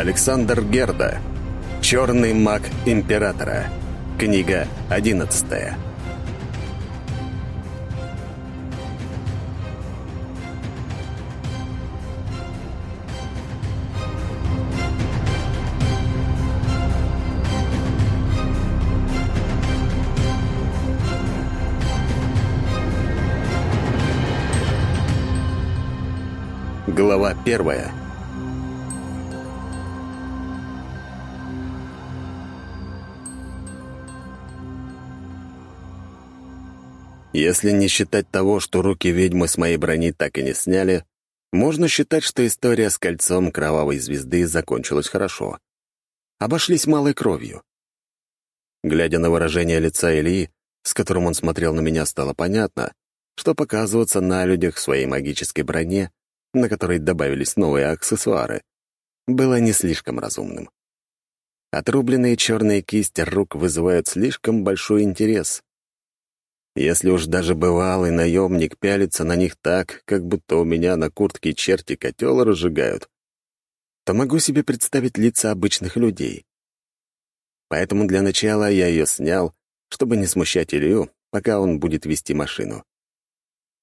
Александр Герда. «Черный маг Императора». Книга одиннадцатая. Глава первая. Если не считать того, что руки ведьмы с моей брони так и не сняли, можно считать, что история с кольцом кровавой звезды закончилась хорошо. Обошлись малой кровью. Глядя на выражение лица Ильи, с которым он смотрел на меня, стало понятно, что показываться на людях в своей магической броне, на которой добавились новые аксессуары, было не слишком разумным. Отрубленные черные кисти рук вызывают слишком большой интерес, если уж даже бывалый наемник пялится на них так, как будто у меня на куртке черти котел разжигают, то могу себе представить лица обычных людей. Поэтому для начала я ее снял, чтобы не смущать Илью, пока он будет вести машину.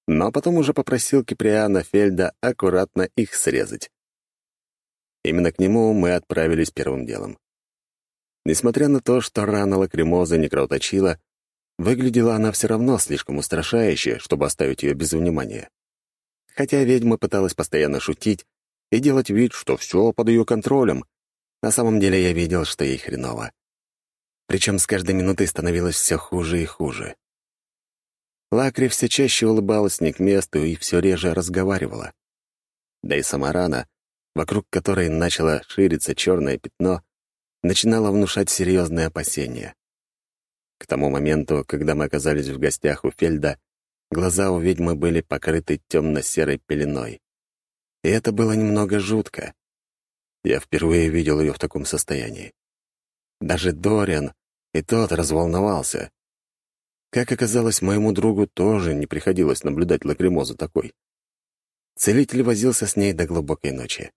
Но потом уже попросил Киприана Фельда аккуратно их срезать. Именно к нему мы отправились первым делом. Несмотря на то, что рана лакримоза не кровоточила, Выглядела она все равно слишком устрашающе, чтобы оставить ее без внимания. Хотя ведьма пыталась постоянно шутить и делать вид, что все под ее контролем, на самом деле я видел, что ей хреново. Причем с каждой минутой становилось все хуже и хуже. Лакри все чаще улыбалась не к месту и все реже разговаривала. Да и сама рана, вокруг которой начало шириться черное пятно, начинала внушать серьезные опасения. К тому моменту, когда мы оказались в гостях у Фельда, глаза у ведьмы были покрыты темно-серой пеленой. И это было немного жутко. Я впервые видел ее в таком состоянии. Даже Дориан и тот разволновался. Как оказалось, моему другу тоже не приходилось наблюдать лакримозу такой. Целитель возился с ней до глубокой ночи.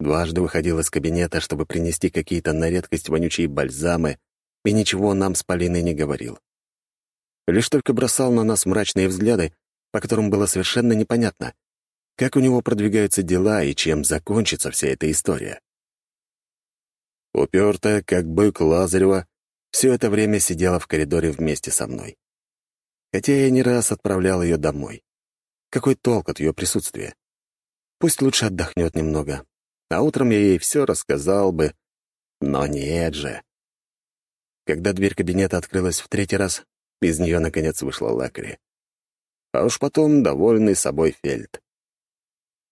Дважды выходил из кабинета, чтобы принести какие-то на редкость вонючие бальзамы, и ничего нам с Полиной не говорил. Лишь только бросал на нас мрачные взгляды, по которым было совершенно непонятно, как у него продвигаются дела и чем закончится вся эта история. Упертая, как бык Лазарева, все это время сидела в коридоре вместе со мной. Хотя я не раз отправлял ее домой. Какой толк от ее присутствия? Пусть лучше отдохнет немного, а утром я ей все рассказал бы. Но нет же. Когда дверь кабинета открылась в третий раз, из нее, наконец, вышла Лакри. А уж потом довольный собой Фельд.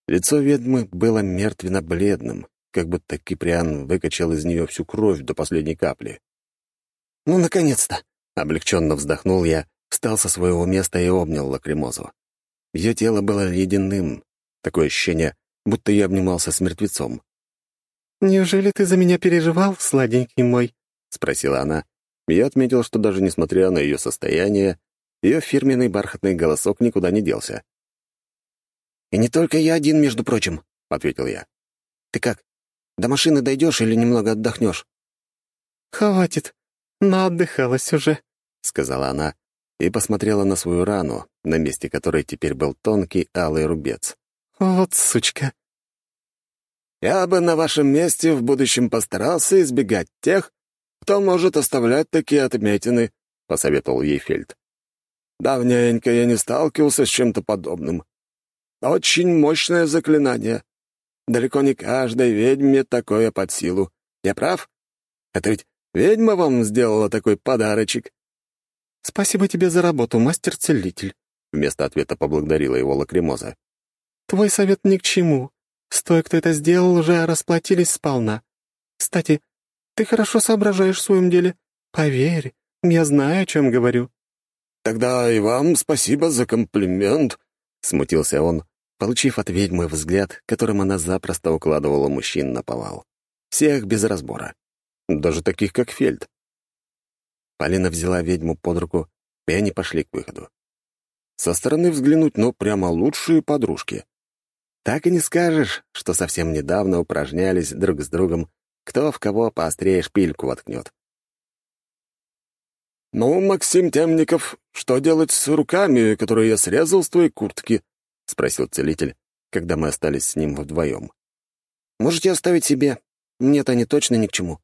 Лицо ведьмы было мертвенно-бледным, как будто Киприан выкачал из нее всю кровь до последней капли. «Ну, наконец-то!» — облегченно вздохнул я, встал со своего места и обнял лакримозу. Ее тело было ледяным, такое ощущение, будто я обнимался с мертвецом. «Неужели ты за меня переживал, сладенький мой?» — спросила она. Я отметил, что даже несмотря на ее состояние, ее фирменный бархатный голосок никуда не делся. «И не только я один, между прочим», — ответил я. «Ты как, до машины дойдешь или немного отдохнешь?» «Хватит, наотдыхалась уже», — сказала она и посмотрела на свою рану, на месте которой теперь был тонкий алый рубец. «Вот сучка». «Я бы на вашем месте в будущем постарался избегать тех, кто может оставлять такие отметины», — посоветовал ей Фельд. «Давненько я не сталкивался с чем-то подобным. Очень мощное заклинание. Далеко не каждой ведьме такое под силу. Я прав? Это ведь ведьма вам сделала такой подарочек?» «Спасибо тебе за работу, мастер-целитель», — вместо ответа поблагодарила его Лакримоза. «Твой совет ни к чему. С той, кто это сделал, уже расплатились сполна. Кстати, ты хорошо соображаешь в своем деле. Поверь, я знаю, о чем говорю». «Тогда и вам спасибо за комплимент», — смутился он, получив от ведьмы взгляд, которым она запросто укладывала мужчин на повал. Всех без разбора. Даже таких, как Фельд. Полина взяла ведьму под руку, и они пошли к выходу. Со стороны взглянуть, но прямо лучшие подружки. Так и не скажешь, что совсем недавно упражнялись друг с другом, кто в кого поострее шпильку воткнет. «Ну, Максим Темников, что делать с руками, которые я срезал с твоей куртки?» — спросил целитель, когда мы остались с ним вдвоем. «Можете оставить себе. Мне-то они точно ни к чему.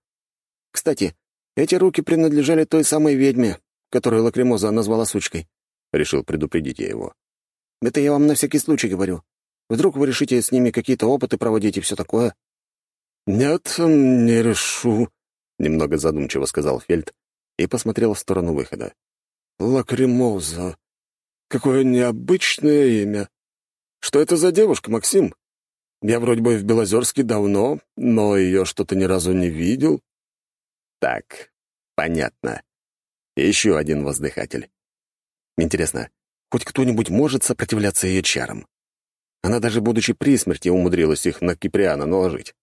Кстати, эти руки принадлежали той самой ведьме, которую Лакримоза назвала сучкой», — решил предупредить я его. «Это я вам на всякий случай говорю. Вдруг вы решите с ними какие-то опыты проводить и все такое?» «Нет, не решу», — немного задумчиво сказал Фельд и посмотрел в сторону выхода. «Лакримоза. Какое необычное имя. Что это за девушка, Максим? Я вроде бы в Белозерске давно, но ее что-то ни разу не видел». Так, понятно. Еще один воздыхатель. Интересно, хоть кто-нибудь может сопротивляться ее чарам? Она даже, будучи при смерти, умудрилась их на Киприана наложить.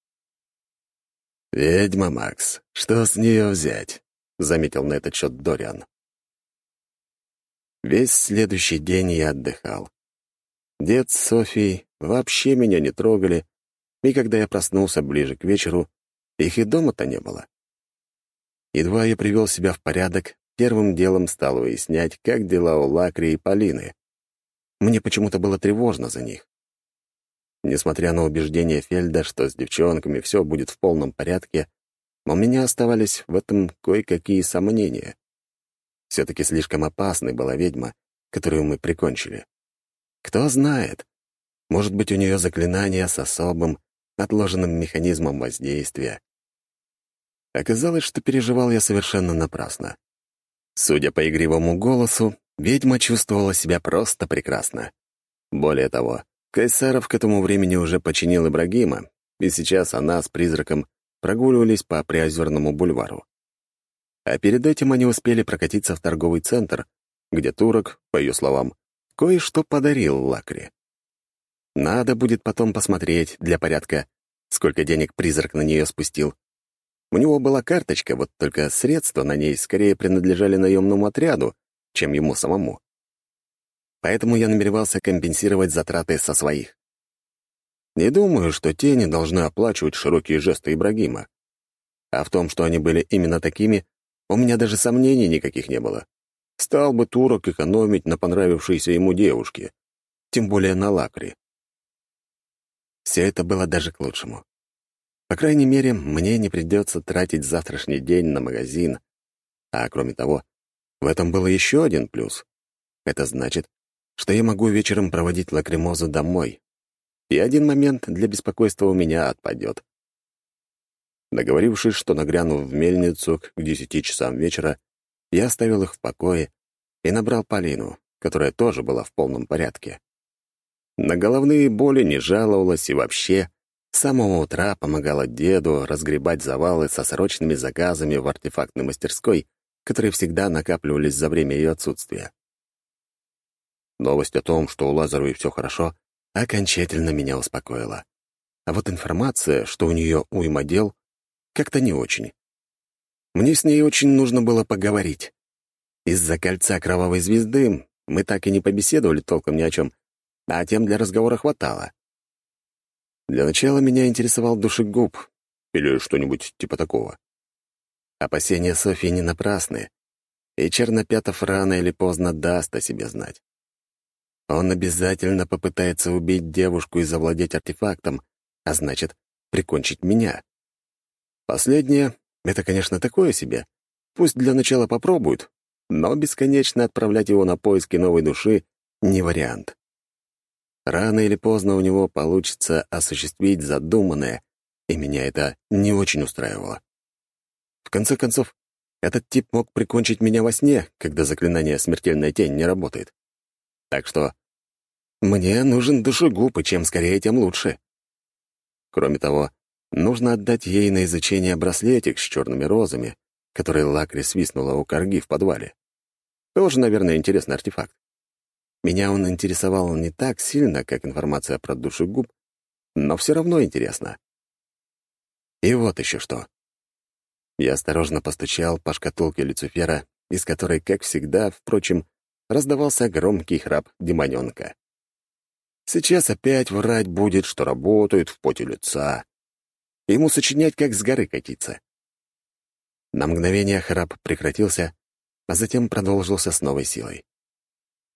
«Ведьма, Макс, что с нее взять?» — заметил на этот счет Дориан. Весь следующий день я отдыхал. Дед с Софией вообще меня не трогали, и когда я проснулся ближе к вечеру, их и дома-то не было. Едва я привел себя в порядок, первым делом стал выяснять, как дела у Лакри и Полины. Мне почему-то было тревожно за них. Несмотря на убеждение Фельда, что с девчонками все будет в полном порядке, у меня оставались в этом кое-какие сомнения. Все-таки слишком опасной была ведьма, которую мы прикончили. Кто знает, может быть, у нее заклинание с особым, отложенным механизмом воздействия. Оказалось, что переживал я совершенно напрасно. Судя по игривому голосу, ведьма чувствовала себя просто прекрасно. Более того, Кайсаров к этому времени уже починил Ибрагима, и сейчас она с призраком прогуливались по Приозерному бульвару. А перед этим они успели прокатиться в торговый центр, где турок, по ее словам, кое-что подарил Лакре. Надо будет потом посмотреть для порядка, сколько денег призрак на нее спустил. У него была карточка, вот только средства на ней скорее принадлежали наемному отряду, чем ему самому. Поэтому я намеревался компенсировать затраты со своих. Не думаю, что тени должны оплачивать широкие жесты Ибрагима. А в том, что они были именно такими, у меня даже сомнений никаких не было. Стал бы турок экономить на понравившейся ему девушке, тем более на лакре. Все это было даже к лучшему. По крайней мере, мне не придется тратить завтрашний день на магазин. А кроме того, в этом был еще один плюс. Это значит, что я могу вечером проводить лакримозу домой. И один момент для беспокойства у меня отпадет. Договорившись, что нагряну в мельницу к десяти часам вечера, я оставил их в покое и набрал Полину, которая тоже была в полном порядке. На головные боли не жаловалась и вообще с самого утра помогала деду разгребать завалы со срочными заказами в артефактной мастерской, которые всегда накапливались за время ее отсутствия. Новость о том, что у Лазаровой все хорошо, окончательно меня успокоила. А вот информация, что у нее уйма дел, как-то не очень. Мне с ней очень нужно было поговорить. Из-за кольца кровавой звезды мы так и не побеседовали толком ни о чем, а тем для разговора хватало. Для начала меня интересовал душегуб или что-нибудь типа такого. Опасения Софьи не напрасны, и Чернопятов рано или поздно даст о себе знать. Он обязательно попытается убить девушку и завладеть артефактом, а значит, прикончить меня. Последнее — это, конечно, такое себе. Пусть для начала попробуют, но бесконечно отправлять его на поиски новой души — не вариант. Рано или поздно у него получится осуществить задуманное, и меня это не очень устраивало. В конце концов, этот тип мог прикончить меня во сне, когда заклинание «Смертельная тень» не работает. Так что мне нужен душегуб, и чем скорее, тем лучше. Кроме того, нужно отдать ей на изучение браслетик с черными розами, который Лакри свистнула у корги в подвале. Тоже, наверное, интересный артефакт. Меня он интересовал не так сильно, как информация про душегуб, но все равно интересно. И вот еще что. Я осторожно постучал по шкатулке Люцифера, из которой, как всегда, впрочем, раздавался громкий храп демоненка. Сейчас опять врать будет, что работает в поте лица. Ему сочинять, как с горы катиться. На мгновение храп прекратился, а затем продолжился с новой силой.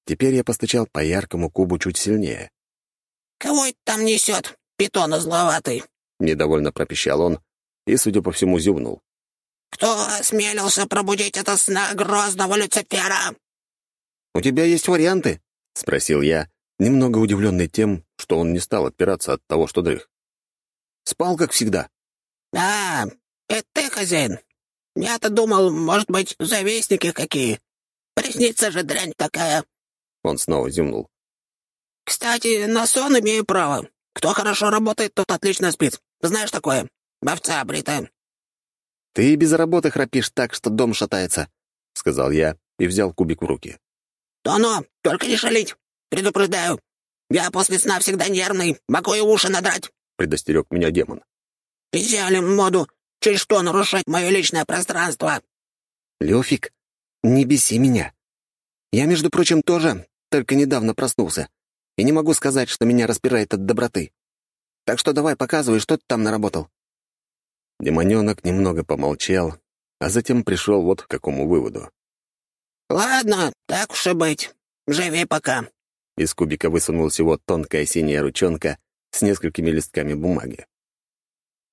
Теперь я постучал по яркому кубу чуть сильнее. «Кого это там несет, питона зловатый?» — недовольно пропищал он и, судя по всему, зевнул. «Кто осмелился пробудить это сна грозного Люцифера?» «У тебя есть варианты?» — спросил я, немного удивленный тем, что он не стал отпираться от того, что дрых. «Спал, как всегда». «А, это ты, хозяин? Я-то думал, может быть, завистники какие. Приснится же дрянь такая». Он снова зевнул. «Кстати, на сон имею право. Кто хорошо работает, тот отлично спит. Знаешь такое? Овца бритая». «Ты без работы храпишь так, что дом шатается», — сказал я и взял кубик в руки. «То-но, только не шалить. Предупреждаю. Я после сна всегда нервный, могу и уши надрать», — предостерег меня демон. «Взяли моду через что нарушать мое личное пространство?» «Лёфик, не беси меня. Я, между прочим, тоже только недавно проснулся и не могу сказать, что меня распирает от доброты. Так что давай показывай, что ты там наработал». Демоненок немного помолчал, а затем пришел вот к какому выводу. «Ладно, так уж и быть. Живи пока». Из кубика высунулась его тонкая синяя ручонка с несколькими листками бумаги.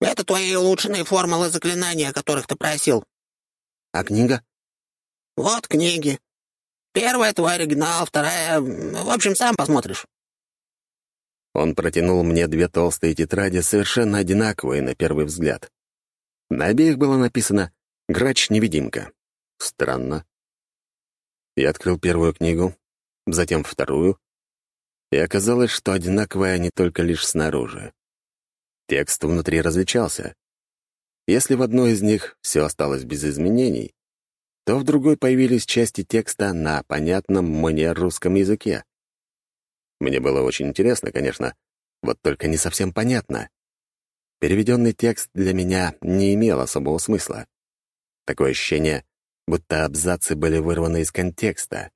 «Это твои улучшенные формулы заклинания, о которых ты просил». «А книга?» «Вот книги. Первая твой оригинал, вторая... В общем, сам посмотришь». Он протянул мне две толстые тетради, совершенно одинаковые на первый взгляд. На обеих было написано «Грач-невидимка». Странно. Я открыл первую книгу, затем вторую, и оказалось, что одинаковые они только лишь снаружи. Текст внутри различался. Если в одной из них все осталось без изменений, то в другой появились части текста на понятном мне русском языке. Мне было очень интересно, конечно, вот только не совсем понятно. Переведенный текст для меня не имел особого смысла. Такое ощущение, будто абзацы были вырваны из контекста.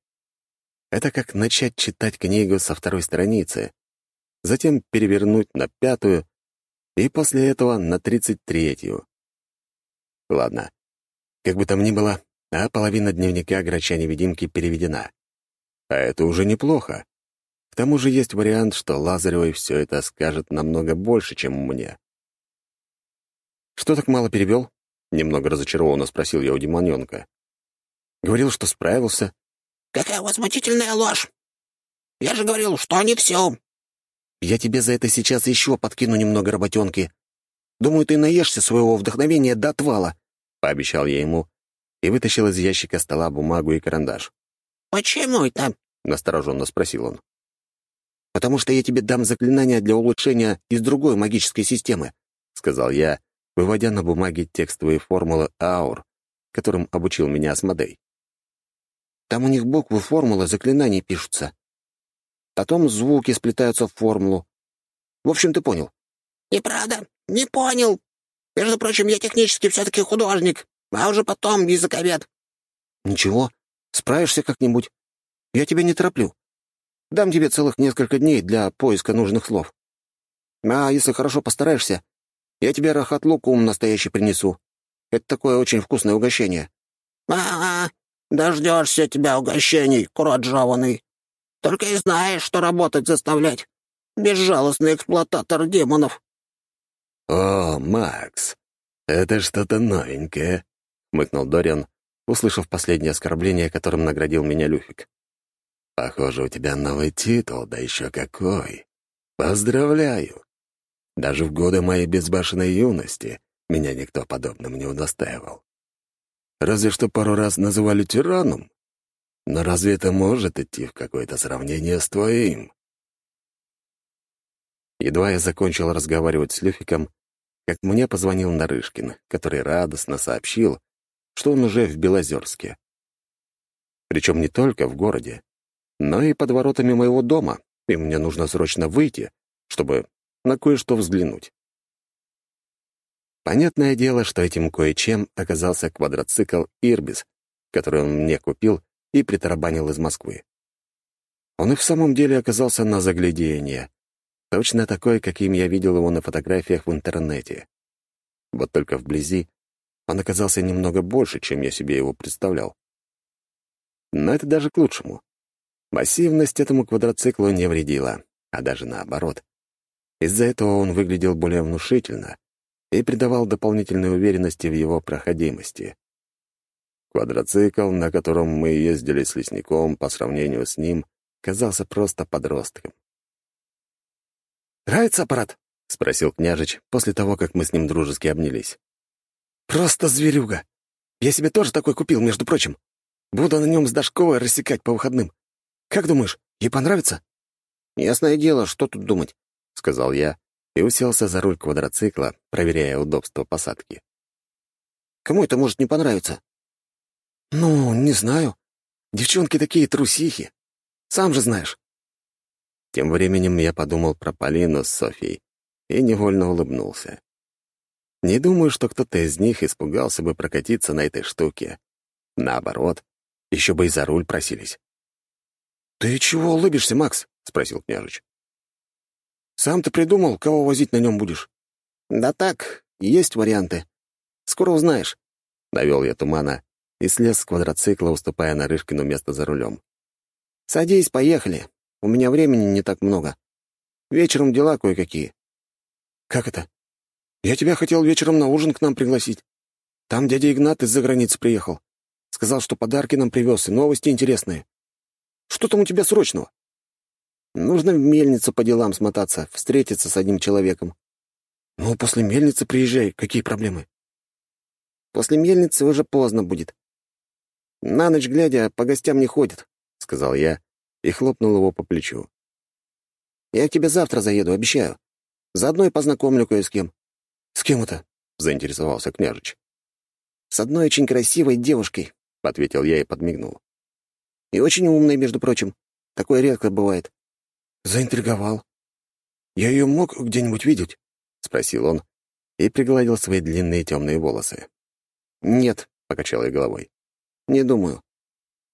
Это как начать читать книгу со второй страницы, затем перевернуть на пятую и после этого на тридцать третью. Ладно, как бы там ни было, а половина дневника грача-невидимки переведена. А это уже неплохо. К тому же есть вариант, что Лазаревой все это скажет намного больше, чем мне. «Что так мало перевел?» — немного разочарованно спросил я у демоненка. «Говорил, что справился». «Какая возмутительная ложь! Я же говорил, что не все!» «Я тебе за это сейчас еще подкину немного работенки. Думаю, ты наешься своего вдохновения до отвала», — пообещал я ему и вытащил из ящика стола бумагу и карандаш. «Почему это?» — настороженно спросил он. «Потому что я тебе дам заклинание для улучшения из другой магической системы», — сказал я, выводя на бумаге текстовые формулы аур, которым обучил меня Асмодей. Там у них буквы формулы заклинаний пишутся. Потом звуки сплетаются в формулу. В общем, ты понял. «Неправда, не понял. Между прочим, я технически все-таки художник, а уже потом языковед». «Ничего, справишься как-нибудь. Я тебя не тороплю. Дам тебе целых несколько дней для поиска нужных слов. А если хорошо постараешься, я тебе рахат-лукум настоящий принесу. Это такое очень вкусное угощение». «Ага, дождешься тебя угощений, курот. Только и знаешь, что работать заставлять. Безжалостный эксплуататор демонов». «О, Макс, это что-то новенькое», — хмыкнул Дориан, услышав последнее оскорбление, которым наградил меня Люфик. «Похоже, у тебя новый титул, да еще какой. Поздравляю!» Даже в годы моей безбашенной юности меня никто подобным не удостаивал. Разве что пару раз называли тираном. Но разве это может идти в какое-то сравнение с твоим? Едва я закончил разговаривать с Люфиком, как мне позвонил Нарышкин, который радостно сообщил, что он уже в Белозерске. Причем не только в городе, но и под воротами моего дома, и мне нужно срочно выйти, чтобы на кое-что взглянуть. Понятное дело, что этим кое-чем оказался квадроцикл «Ирбис», который он мне купил и притарабанил из Москвы. Он и в самом деле оказался на загляденье. Точно такой, каким я видел его на фотографиях в интернете. Вот только вблизи он оказался немного больше, чем я себе его представлял. Но это даже к лучшему. Массивность этому квадроциклу не вредила, а даже наоборот. Из-за этого он выглядел более внушительно и придавал дополнительной уверенности в его проходимости. Квадроцикл, на котором мы ездили с лесником, по сравнению с ним, казался просто подростком. «Нравится аппарат?» — спросил княжич после того, как мы с ним дружески обнялись. «Просто зверюга! Я себе тоже такой купил, между прочим. Буду на нем с Дашковой рассекать по выходным. Как думаешь, ей понравится?» «Ясное дело, что тут думать», — сказал я и уселся за руль квадроцикла, проверяя удобство посадки. «Кому это может не понравиться?» «Ну, не знаю. Девчонки такие трусихи. Сам же знаешь». Тем временем я подумал про Полину с Софией и невольно улыбнулся. Не думаю, что кто-то из них испугался бы прокатиться на этой штуке. Наоборот, еще бы и за руль просились. «Ты чего улыбишься, Макс?» — спросил княжич. «Сам ты придумал, кого возить на нем будешь?» «Да так, есть варианты. Скоро узнаешь». Довел я тумана и слез с квадроцикла, уступая Нарышкину место за рулем. «Садись, поехали. У меня времени не так много. Вечером дела кое-какие». «Как это? Я тебя хотел вечером на ужин к нам пригласить. Там дядя Игнат из-за границы приехал. Сказал, что подарки нам привез и новости интересные. Что там у тебя срочного?» «Нужно в мельницу по делам смотаться, встретиться с одним человеком». «Ну, после мельницы приезжай. Какие проблемы?» «После мельницы уже поздно будет. На ночь глядя, по гостям не ходит», — сказал я и хлопнул его по плечу. «Я к тебе завтра заеду, обещаю. Заодно и познакомлю кое с кем». «С кем это?» — заинтересовался княжич. «С одной очень красивой девушкой», — ответил я и подмигнул. «И очень умной, между прочим. Такое редко бывает». «Заинтриговал. Я ее мог где-нибудь видеть?» — спросил он и пригладил свои длинные темные волосы. «Нет», — покачал я головой. «Не думаю.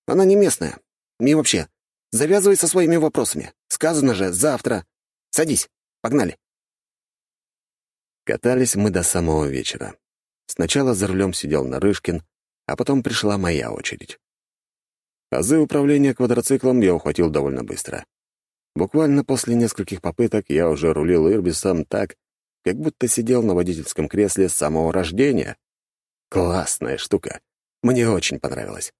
Она не местная. И вообще, завязывай со своими вопросами. Сказано же, завтра. Садись. Погнали». Катались мы до самого вечера. Сначала за рулем сидел Нарышкин, а потом пришла моя очередь. Азы управления квадроциклом я ухватил довольно быстро. Буквально после нескольких попыток я уже рулил Ирбисом так, как будто сидел на водительском кресле с самого рождения. Классная штука. Мне очень понравилось.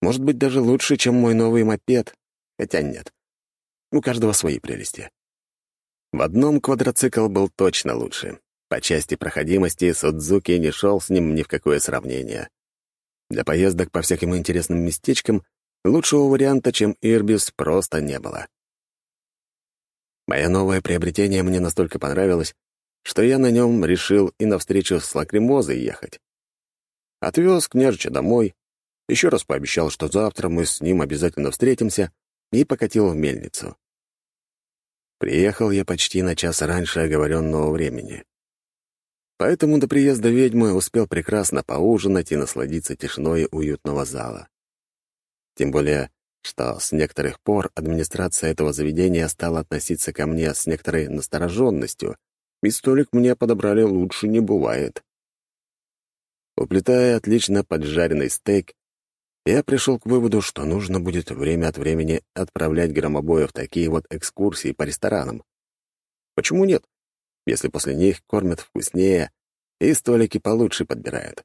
Может быть, даже лучше, чем мой новый мопед. Хотя нет. У каждого свои прелести. В одном квадроцикл был точно лучше. По части проходимости Судзуки не шел с ним ни в какое сравнение. Для поездок по всяким интересным местечкам лучшего варианта, чем Ирбис, просто не было. Мое новое приобретение мне настолько понравилось, что я на нем решил и навстречу с лакримозой ехать. Отвез княжича домой, еще раз пообещал, что завтра мы с ним обязательно встретимся, и покатил в мельницу. Приехал я почти на час раньше оговоренного времени. Поэтому до приезда ведьмы успел прекрасно поужинать и насладиться тишиной уютного зала. Тем более, что с некоторых пор администрация этого заведения стала относиться ко мне с некоторой настороженностью, и столик мне подобрали лучше не бывает. Уплетая отлично поджаренный стейк, я пришел к выводу, что нужно будет время от времени отправлять громобоя в такие вот экскурсии по ресторанам. Почему нет, если после них кормят вкуснее и столики получше подбирают?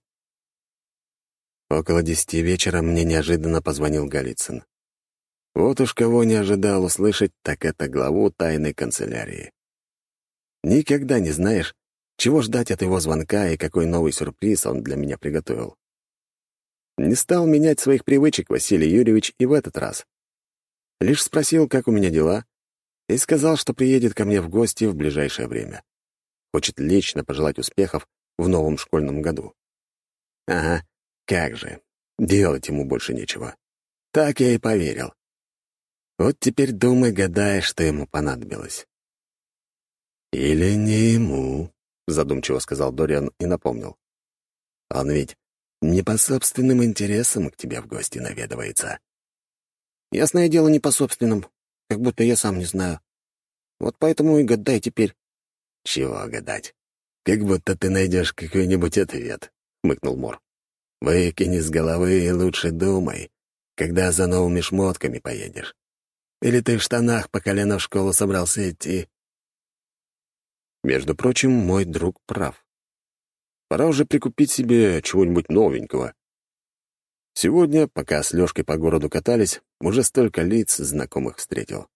Около десяти вечера мне неожиданно позвонил Голицын. Вот уж кого не ожидал услышать, так это главу тайной канцелярии. Никогда не знаешь, чего ждать от его звонка и какой новый сюрприз он для меня приготовил. Не стал менять своих привычек Василий Юрьевич и в этот раз. Лишь спросил, как у меня дела, и сказал, что приедет ко мне в гости в ближайшее время. Хочет лично пожелать успехов в новом школьном году. Ага, как же. Делать ему больше нечего. Так я и поверил. Вот теперь думай, гадая, что ему понадобилось. «Или не ему», — задумчиво сказал Дориан и напомнил. «Он ведь не по собственным интересам к тебе в гости наведывается». Ясное дело, не по собственным, как будто я сам не знаю. Вот поэтому и гадай теперь». «Чего гадать? Как будто ты найдешь какой-нибудь ответ», — хмыкнул Мор. «Выкини с головы и лучше думай, когда за новыми шмотками поедешь. Или ты в штанах по колено в школу собрался идти?» Между прочим, мой друг прав. Пора уже прикупить себе чего-нибудь новенького. Сегодня, пока с Лёшкой по городу катались, уже столько лиц знакомых встретил.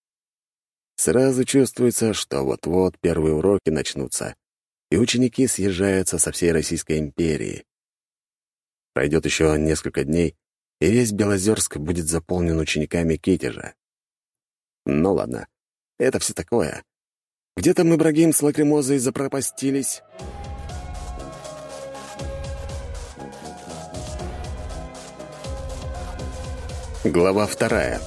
Сразу чувствуется, что вот-вот первые уроки начнутся, и ученики съезжаются со всей Российской империи. Пройдет еще несколько дней, и весь Белозерск будет заполнен учениками Китежа. Ну ладно, это все такое. Где там Ибрагим с лакримозой запропастились? Глава вторая.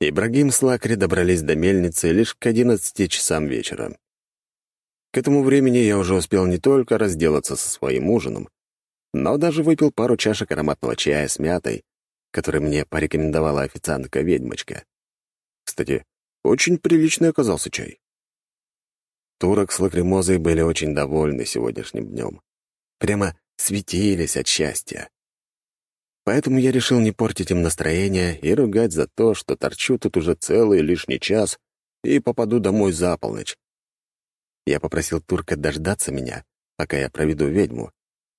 Ибрагим с Лакри добрались до мельницы лишь к одиннадцати часам вечера. К этому времени я уже успел не только разделаться со своим ужином, но даже выпил пару чашек ароматного чая с мятой, который мне порекомендовала официантка-ведьмочка. Кстати, очень приличный оказался чай. Турок с лакримозой были очень довольны сегодняшним днем. Прямо светились от счастья. Поэтому я решил не портить им настроение и ругать за то, что торчу тут уже целый лишний час и попаду домой за полночь. Я попросил турка дождаться меня, пока я проведу ведьму.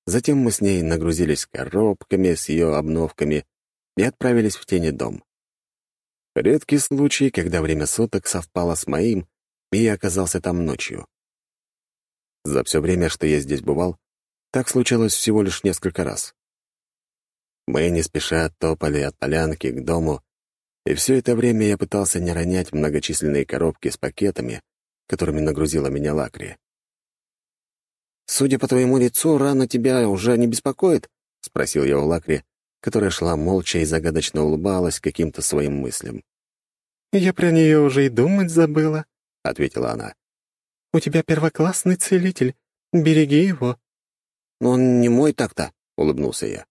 Затем мы с ней нагрузились коробками с ее обновками и отправились в тени дом. Редкий случай, когда время суток совпало с моим, и я оказался там ночью. За все время, что я здесь бывал, так случалось всего лишь несколько раз. Мы не спеша топали от полянки к дому, и все это время я пытался не ронять многочисленные коробки с пакетами, которыми нагрузила меня Лакри. «Судя по твоему лицу, рана тебя уже не беспокоит?» — спросил я у Лакри, которая шла молча и загадочно улыбалась каким-то своим мыслям. «Я про нее уже и думать забыла», — ответила она. «У тебя первоклассный целитель. Береги его». «Но он не мой так-то», — улыбнулся я.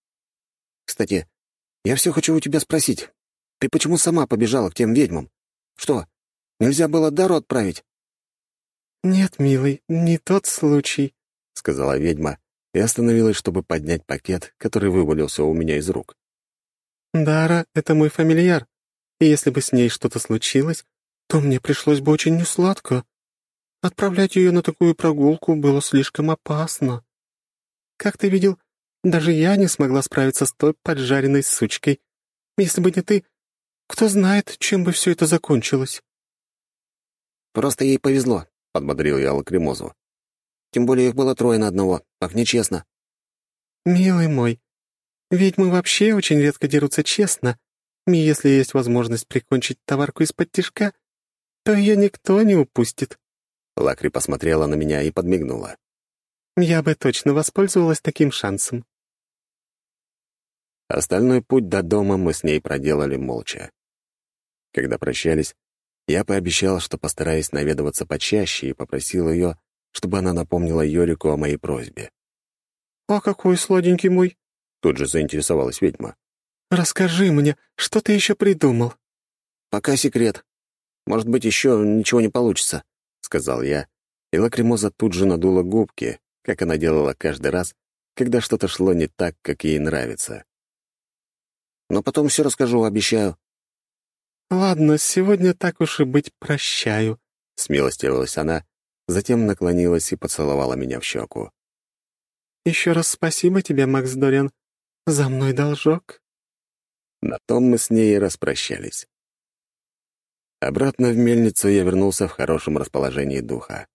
Кстати, я все хочу у тебя спросить. Ты почему сама побежала к тем ведьмам? Что, нельзя было дару отправить?» «Нет, милый, не тот случай», — сказала ведьма и остановилась, чтобы поднять пакет, который вывалился у меня из рук. «Дара — это мой фамильяр, и если бы с ней что-то случилось, то мне пришлось бы очень несладко. Отправлять ее на такую прогулку было слишком опасно. Как ты видел, даже я не смогла справиться с той поджаренной сучкой. Если бы не ты, кто знает, чем бы все это закончилось. «Просто ей повезло», — подбодрил я Лакримозу. «Тем более их было трое на одного, так нечестно». «Милый мой, ведь мы вообще очень редко дерутся честно, и если есть возможность прикончить товарку из-под тишка, то ее никто не упустит». Лакри посмотрела на меня и подмигнула. «Я бы точно воспользовалась таким шансом». Остальной путь до дома мы с ней проделали молча. Когда прощались, я пообещал, что постараюсь наведываться почаще и попросил ее, чтобы она напомнила Йорику о моей просьбе. «А какой сладенький мой?» — тут же заинтересовалась ведьма. «Расскажи мне, что ты еще придумал?» «Пока секрет. Может быть, еще ничего не получится», — сказал я, и Лакримоза тут же надула губки, как она делала каждый раз, когда что-то шло не так, как ей нравится. Но потом все расскажу, обещаю». «Ладно, сегодня так уж и быть прощаю», — смилостивилась она, затем наклонилась и поцеловала меня в щеку. «Еще раз спасибо тебе, Макс Дориан. За мной должок». На том мы с ней и распрощались. Обратно в мельницу я вернулся в хорошем расположении духа.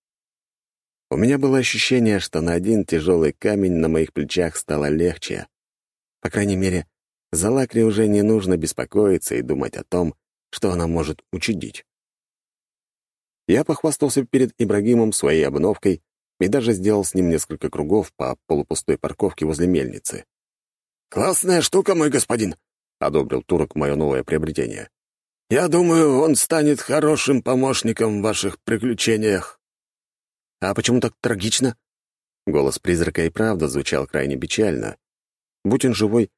У меня было ощущение, что на один тяжелый камень на моих плечах стало легче. По крайней мере, за Лакри уже не нужно беспокоиться и думать о том, что она может учудить. Я похвастался перед Ибрагимом своей обновкой и даже сделал с ним несколько кругов по полупустой парковке возле мельницы. «Классная штука, мой господин», — одобрил турок мое новое приобретение. «Я думаю, он станет хорошим помощником в ваших приключениях». «А почему так трагично?» Голос призрака и правда звучал крайне печально. Будь он живой,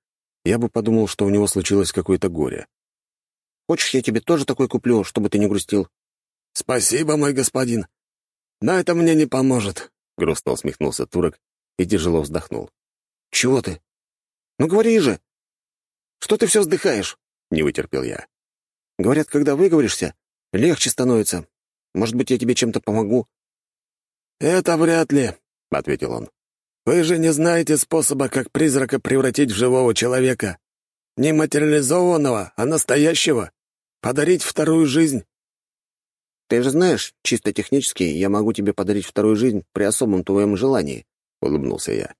я бы подумал, что у него случилось какое-то горе. «Хочешь, я тебе тоже такой куплю, чтобы ты не грустил?» «Спасибо, мой господин. Но это мне не поможет», — грустно усмехнулся турок и тяжело вздохнул. «Чего ты? Ну говори же! Что ты все вздыхаешь?» — не вытерпел я. «Говорят, когда выговоришься, легче становится. Может быть, я тебе чем-то помогу?» «Это вряд ли», — ответил он. «Вы же не знаете способа, как призрака превратить в живого человека. Не материализованного, а настоящего. Подарить вторую жизнь». «Ты же знаешь, чисто технически я могу тебе подарить вторую жизнь при особом твоем желании», — улыбнулся я.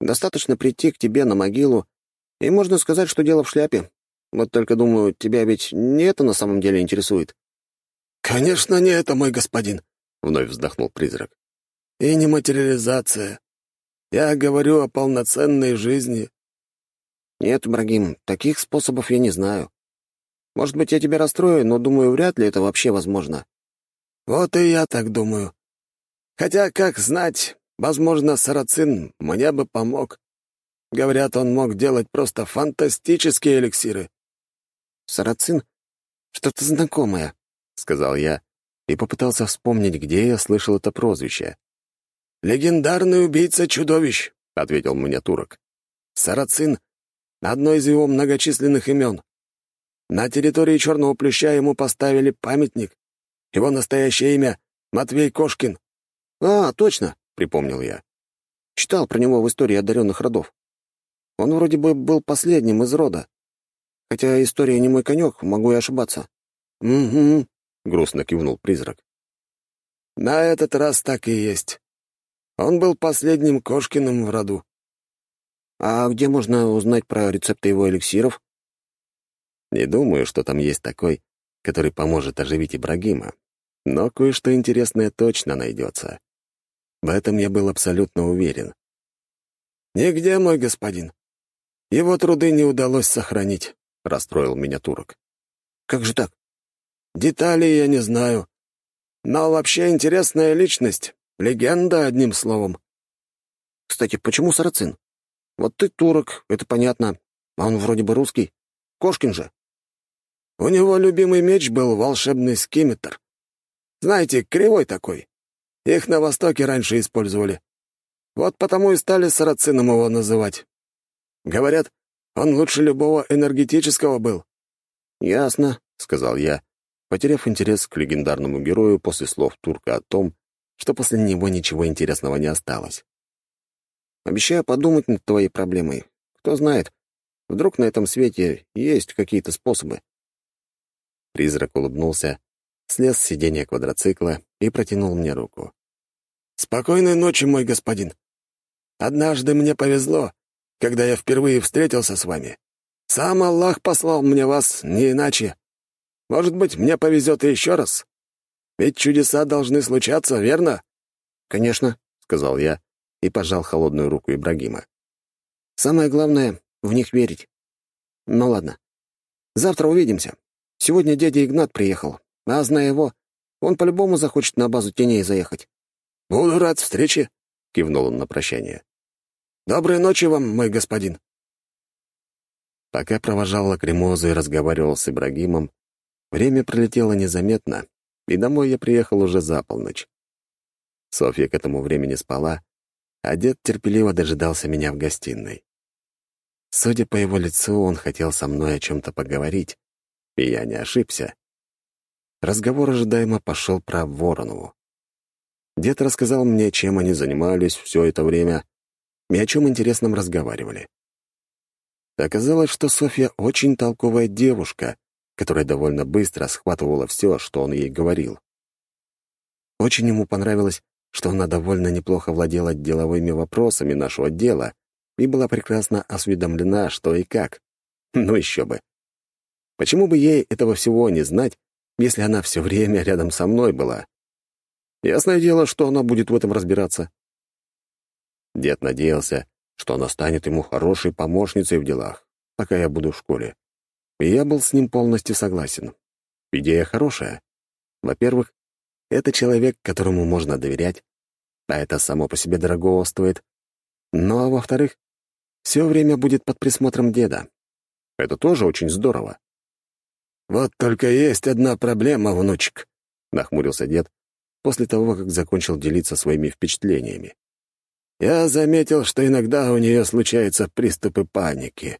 «Достаточно прийти к тебе на могилу, и можно сказать, что дело в шляпе. Вот только, думаю, тебя ведь не это на самом деле интересует». «Конечно, не это, мой господин», — вновь вздохнул призрак. «И не материализация. Я говорю о полноценной жизни». «Нет, Брагим, таких способов я не знаю. Может быть, я тебя расстрою, но, думаю, вряд ли это вообще возможно». «Вот и я так думаю. Хотя, как знать, возможно, Сарацин мне бы помог. Говорят, он мог делать просто фантастические эликсиры». «Сарацин? Что-то знакомое», — сказал я и попытался вспомнить, где я слышал это прозвище. «Легендарный убийца чудовищ», — ответил мне турок. «Сарацин — одно из его многочисленных имен. На территории Черного Плюща ему поставили памятник. Его настоящее имя — Матвей Кошкин». «А, точно», — припомнил я. Читал про него в истории одаренных родов. Он вроде бы был последним из рода. Хотя история не мой конек, могу и ошибаться. «Угу», — грустно кивнул призрак. «На этот раз так и есть. Он был последним Кошкиным в роду». «А где можно узнать про рецепты его эликсиров?» Не думаю, что там есть такой, который поможет оживить Ибрагима. Но кое-что интересное точно найдется. В этом я был абсолютно уверен. «Нигде, мой господин. Его труды не удалось сохранить», — расстроил меня турок. «Как же так?» «Деталей я не знаю. Но вообще интересная личность. Легенда, одним словом». «Кстати, почему сарацин? Вот ты турок, это понятно. А он вроде бы русский. Кошкин же». У него любимый меч был волшебный скиметр. Знаете, кривой такой. Их на Востоке раньше использовали. Вот потому и стали сарацином его называть. Говорят, он лучше любого энергетического был». «Ясно», — сказал я, потеряв интерес к легендарному герою после слов турка о том, что после него ничего интересного не осталось. «Обещаю подумать над твоей проблемой. Кто знает, вдруг на этом свете есть какие-то способы». Призрак улыбнулся, слез с сиденья квадроцикла и протянул мне руку. «Спокойной ночи, мой господин. Однажды мне повезло, когда я впервые встретился с вами. Сам Аллах послал мне вас, не иначе. Может быть, мне повезет и еще раз. Ведь чудеса должны случаться, верно?» «Конечно», — сказал я и пожал холодную руку Ибрагима. «Самое главное — в них верить. Ну ладно. Завтра увидимся. Сегодня дядя Игнат приехал, а, зная его, он по-любому захочет на базу теней заехать». «Буду рад встрече», — кивнул он на прощание. «Доброй ночи вам, мой господин». Пока провожал лакримозу и разговаривал с Ибрагимом, время пролетело незаметно, и домой я приехал уже за полночь. Софья к этому времени спала, а дед терпеливо дожидался меня в гостиной. Судя по его лицу, он хотел со мной о чем-то поговорить, и я не ошибся. Разговор ожидаемо пошел про Воронову. Дед рассказал мне, чем они занимались все это время и о чем интересном разговаривали. Оказалось, что Софья очень толковая девушка, которая довольно быстро схватывала все, что он ей говорил. Очень ему понравилось, что она довольно неплохо владела деловыми вопросами нашего дела и была прекрасно осведомлена, что и как. Ну еще бы. Почему бы ей этого всего не знать, если она все время рядом со мной была? Ясное дело, что она будет в этом разбираться. Дед надеялся, что она станет ему хорошей помощницей в делах, пока я буду в школе. И я был с ним полностью согласен. Идея хорошая. Во-первых, это человек, которому можно доверять. а это само по себе дорого стоит. Ну а во-вторых, все время будет под присмотром деда. Это тоже очень здорово. «Вот только есть одна проблема, внучек», — нахмурился дед после того, как закончил делиться своими впечатлениями. «Я заметил, что иногда у нее случаются приступы паники.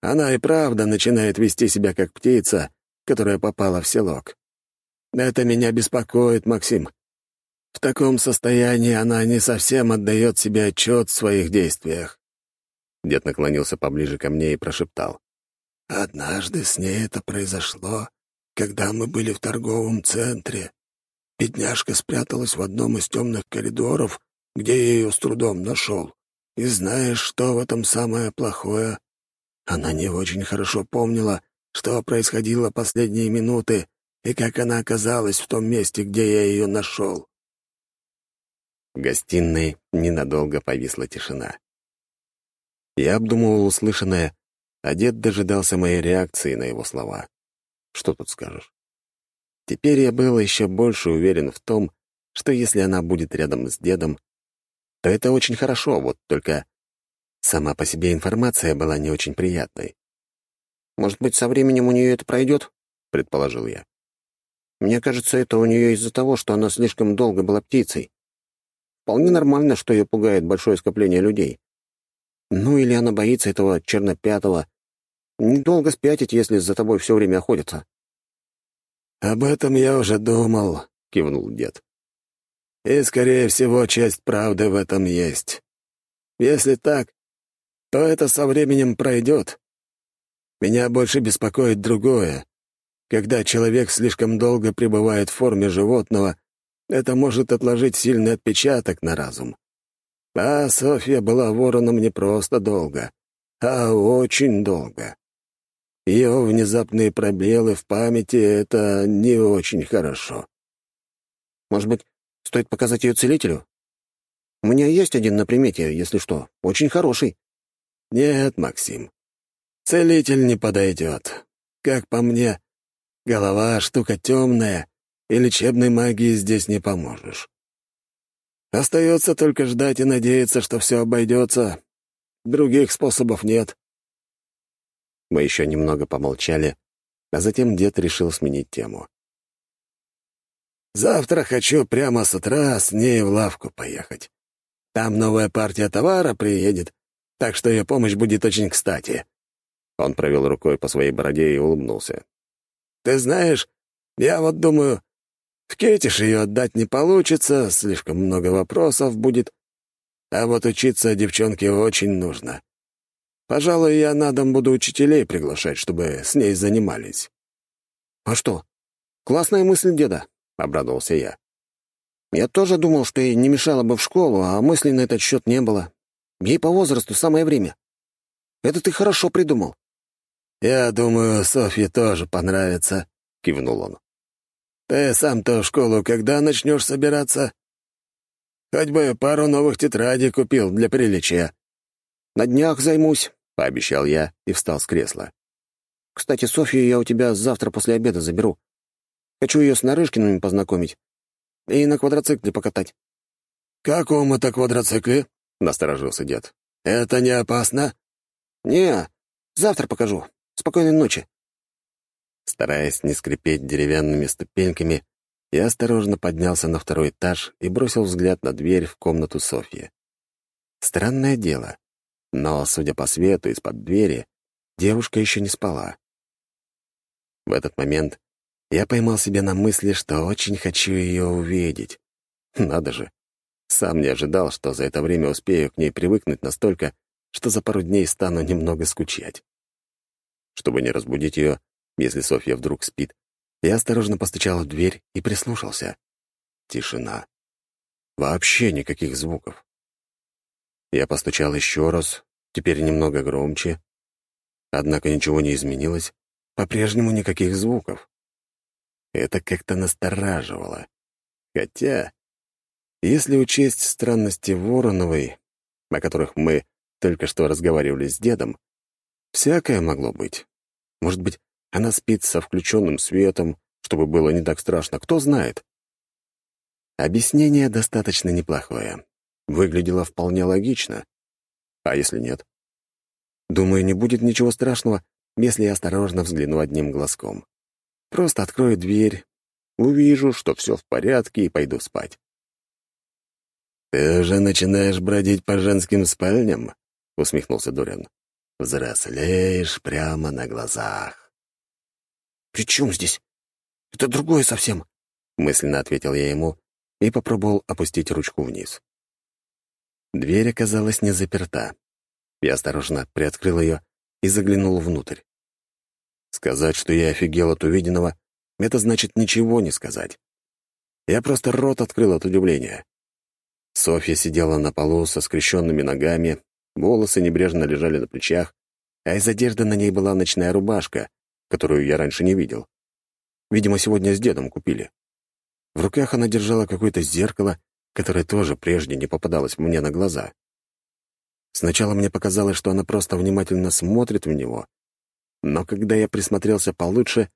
Она и правда начинает вести себя как птица, которая попала в селок. Это меня беспокоит, Максим. В таком состоянии она не совсем отдает себе отчет в своих действиях. Дед наклонился поближе ко мне и прошептал. «Однажды с ней это произошло, когда мы были в торговом центре. Бедняжка спряталась в одном из темных коридоров, где я ее с трудом нашел. И знаешь, что в этом самое плохое? Она не очень хорошо помнила, что происходило последние минуты и как она оказалась в том месте, где я ее нашел. В гостиной ненадолго повисла тишина. Я обдумывал услышанное, а дед дожидался моей реакции на его слова. Что тут скажешь? Теперь я был еще больше уверен в том, что если она будет рядом с дедом, то это очень хорошо, вот только сама по себе информация была не очень приятной. «Может быть, со временем у нее это пройдет?» — предположил я. «Мне кажется, это у нее из-за того, что она слишком долго была птицей. Вполне нормально, что ее пугает большое скопление людей. Ну или она боится этого чернопятого. Недолго спятить, если за тобой все время охотятся. «Об этом я уже думал», — кивнул дед. «И, скорее всего, часть правды в этом есть. Если так, то это со временем пройдет. Меня больше беспокоит другое. Когда человек слишком долго пребывает в форме животного, это может отложить сильный отпечаток на разум. А Софья была вороном не просто долго, а очень долго. Ее внезапные пробелы в памяти — это не очень хорошо. Может быть, стоит показать ее целителю? У меня есть один на примете, если что, очень хороший. Нет, Максим, целитель не подойдет. Как по мне, голова — штука темная, и лечебной магии здесь не поможешь. Остается только ждать и надеяться, что все обойдется. Других способов нет. Мы еще немного помолчали, а затем дед решил сменить тему. «Завтра хочу прямо с утра с ней в лавку поехать. Там новая партия товара приедет, так что ее помощь будет очень кстати». Он провел рукой по своей бороде и улыбнулся. «Ты знаешь, я вот думаю, в Кетиш ее отдать не получится, слишком много вопросов будет. А вот учиться девчонке очень нужно. Пожалуй, я на дом буду учителей приглашать, чтобы с ней занимались». «А что? Классная мысль деда», — обрадовался я. «Я тоже думал, что ей не мешало бы в школу, а мыслей на этот счет не было. Ей по возрасту самое время. Это ты хорошо придумал». «Я думаю, Софье тоже понравится», — кивнул он. Ты сам-то в школу когда начнешь собираться? Хоть бы пару новых тетрадей купил для приличия. На днях займусь, — пообещал я и встал с кресла. Кстати, Софью я у тебя завтра после обеда заберу. Хочу ее с Нарышкиным познакомить и на квадроцикле покатать. «Какому-то квадроцикле?» — насторожился дед. «Это не опасно?» «Не, завтра покажу. Спокойной ночи». Стараясь не скрипеть деревянными ступеньками, я осторожно поднялся на второй этаж и бросил взгляд на дверь в комнату Софьи. Странное дело, но, судя по свету из-под двери, девушка еще не спала. В этот момент я поймал себя на мысли, что очень хочу ее увидеть. Надо же, сам не ожидал, что за это время успею к ней привыкнуть настолько, что за пару дней стану немного скучать. Чтобы не разбудить ее, если Софья вдруг спит, я осторожно постучал в дверь и прислушался. Тишина. Вообще никаких звуков. Я постучал еще раз, теперь немного громче. Однако ничего не изменилось, по-прежнему никаких звуков. Это как-то настораживало. Хотя, если учесть странности Вороновой, о которых мы только что разговаривали с дедом, всякое могло быть. Может быть, она спит со включенным светом, чтобы было не так страшно, кто знает. Объяснение достаточно неплохое. Выглядело вполне логично. А если нет? Думаю, не будет ничего страшного, если я осторожно взгляну одним глазком. Просто открою дверь, увижу, что все в порядке, и пойду спать. «Ты уже начинаешь бродить по женским спальням?» — усмехнулся Дориан. «Взрослеешь прямо на глазах». «При чем здесь? Это другое совсем», — мысленно ответил я ему и попробовал опустить ручку вниз. Дверь оказалась не заперта. Я осторожно приоткрыл ее и заглянул внутрь. Сказать, что я офигел от увиденного, это значит ничего не сказать. Я просто рот открыл от удивления. Софья сидела на полу со скрещенными ногами, волосы небрежно лежали на плечах, а из одежды на ней была ночная рубашка, которую я раньше не видел. Видимо, сегодня с дедом купили. В руках она держала какое-то зеркало, которое тоже прежде не попадалось мне на глаза. Сначала мне показалось, что она просто внимательно смотрит в него, но когда я присмотрелся получше,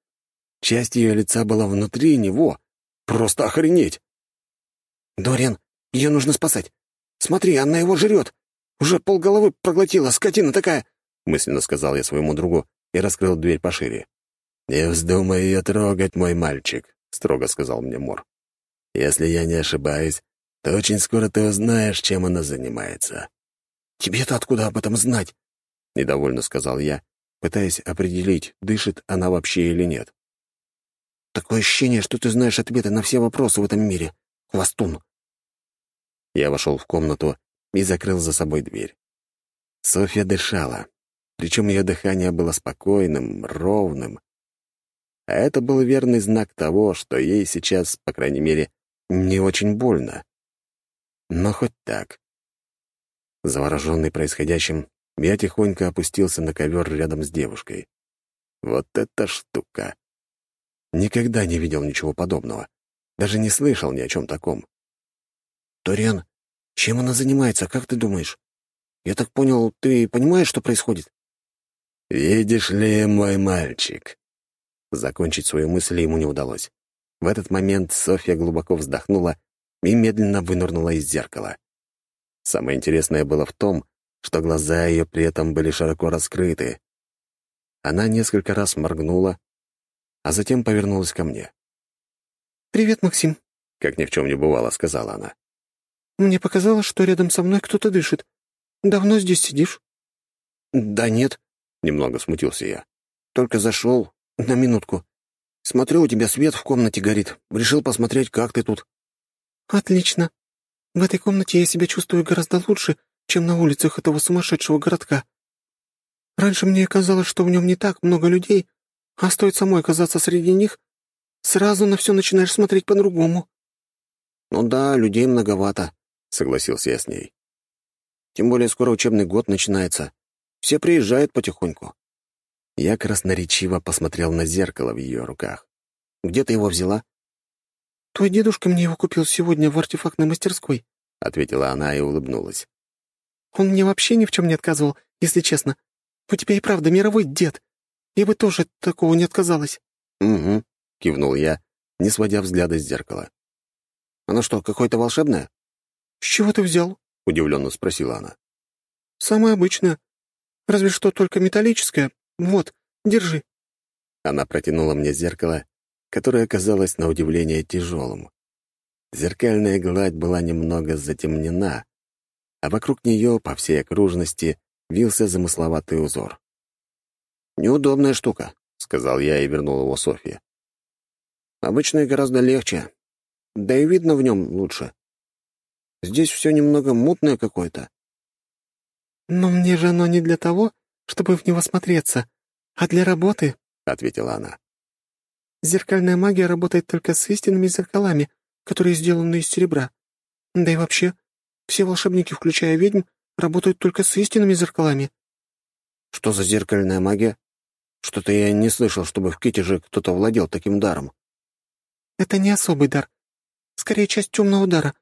часть ее лица была внутри него. Просто охренеть! «Дориан, ее нужно спасать. Смотри, она его жрет. Уже полголовы проглотила, скотина такая!» — мысленно сказал я своему другу и раскрыл дверь пошире. «Не вздумай ее трогать, мой мальчик», — строго сказал мне Мор. «Если я не ошибаюсь, то очень скоро ты узнаешь, чем она занимается». «Тебе-то откуда об этом знать?» — недовольно сказал я, пытаясь определить, дышит она вообще или нет. «Такое ощущение, что ты знаешь ответы на все вопросы в этом мире, хвостун». Я вошел в комнату и закрыл за собой дверь. Софья дышала, причем ее дыхание было спокойным, ровным. А это был верный знак того, что ей сейчас, по крайней мере, не очень больно. Но хоть так. Завороженный происходящим, я тихонько опустился на ковер рядом с девушкой. Вот эта штука! Никогда не видел ничего подобного. Даже не слышал ни о чем таком. «Ториан, чем она занимается, как ты думаешь? Я так понял, ты понимаешь, что происходит?» «Видишь ли, мой мальчик?» Закончить свою мысль ему не удалось. В этот момент Софья глубоко вздохнула и медленно вынырнула из зеркала. Самое интересное было в том, что глаза ее при этом были широко раскрыты. Она несколько раз моргнула, а затем повернулась ко мне. «Привет, Максим», — как ни в чем не бывало, сказала она. «Мне показалось, что рядом со мной кто-то дышит. Давно здесь сидишь?» «Да нет», — немного смутился я. «Только зашел на минутку. Смотрю, у тебя свет в комнате горит. Решил посмотреть, как ты тут». «Отлично. В этой комнате я себя чувствую гораздо лучше, чем на улицах этого сумасшедшего городка. Раньше мне казалось, что в нем не так много людей, а стоит самой оказаться среди них, сразу на все начинаешь смотреть по-другому». «Ну да, людей многовато», — согласился я с ней. «Тем более скоро учебный год начинается. Все приезжают потихоньку». Я красноречиво посмотрел на зеркало в ее руках. «Где ты его взяла?» «Твой дедушка мне его купил сегодня в артефактной мастерской», — ответила она и улыбнулась. «Он мне вообще ни в чем не отказывал, если честно. У тебя и правда мировой дед. Я бы тоже такого не отказалась». «Угу», — кивнул я, не сводя взгляда с зеркала. «Оно что, какое-то волшебное?» «С чего ты взял?» — удивленно спросила она. «Самое обычное. Разве что только металлическое. Вот, держи». Она протянула мне зеркало, которое оказалось на удивление тяжелым. Зеркальная гладь была немного затемнена, а вокруг нее по всей окружности вился замысловатый узор. «Неудобная штука», — сказал я и вернул его Софье. «Обычное гораздо легче. Да и видно в нем лучше. Здесь все немного мутное какое-то». «Но мне же оно не для того, чтобы в него смотреться, а для работы», — ответила она. Зеркальная магия работает только с истинными зеркалами, которые сделаны из серебра. Да и вообще, все волшебники, включая ведьм, работают только с истинными зеркалами». «Что за зеркальная магия? Что-то я не слышал, чтобы в Китеже кто-то владел таким даром». «Это не особый дар. Скорее, часть темного дара,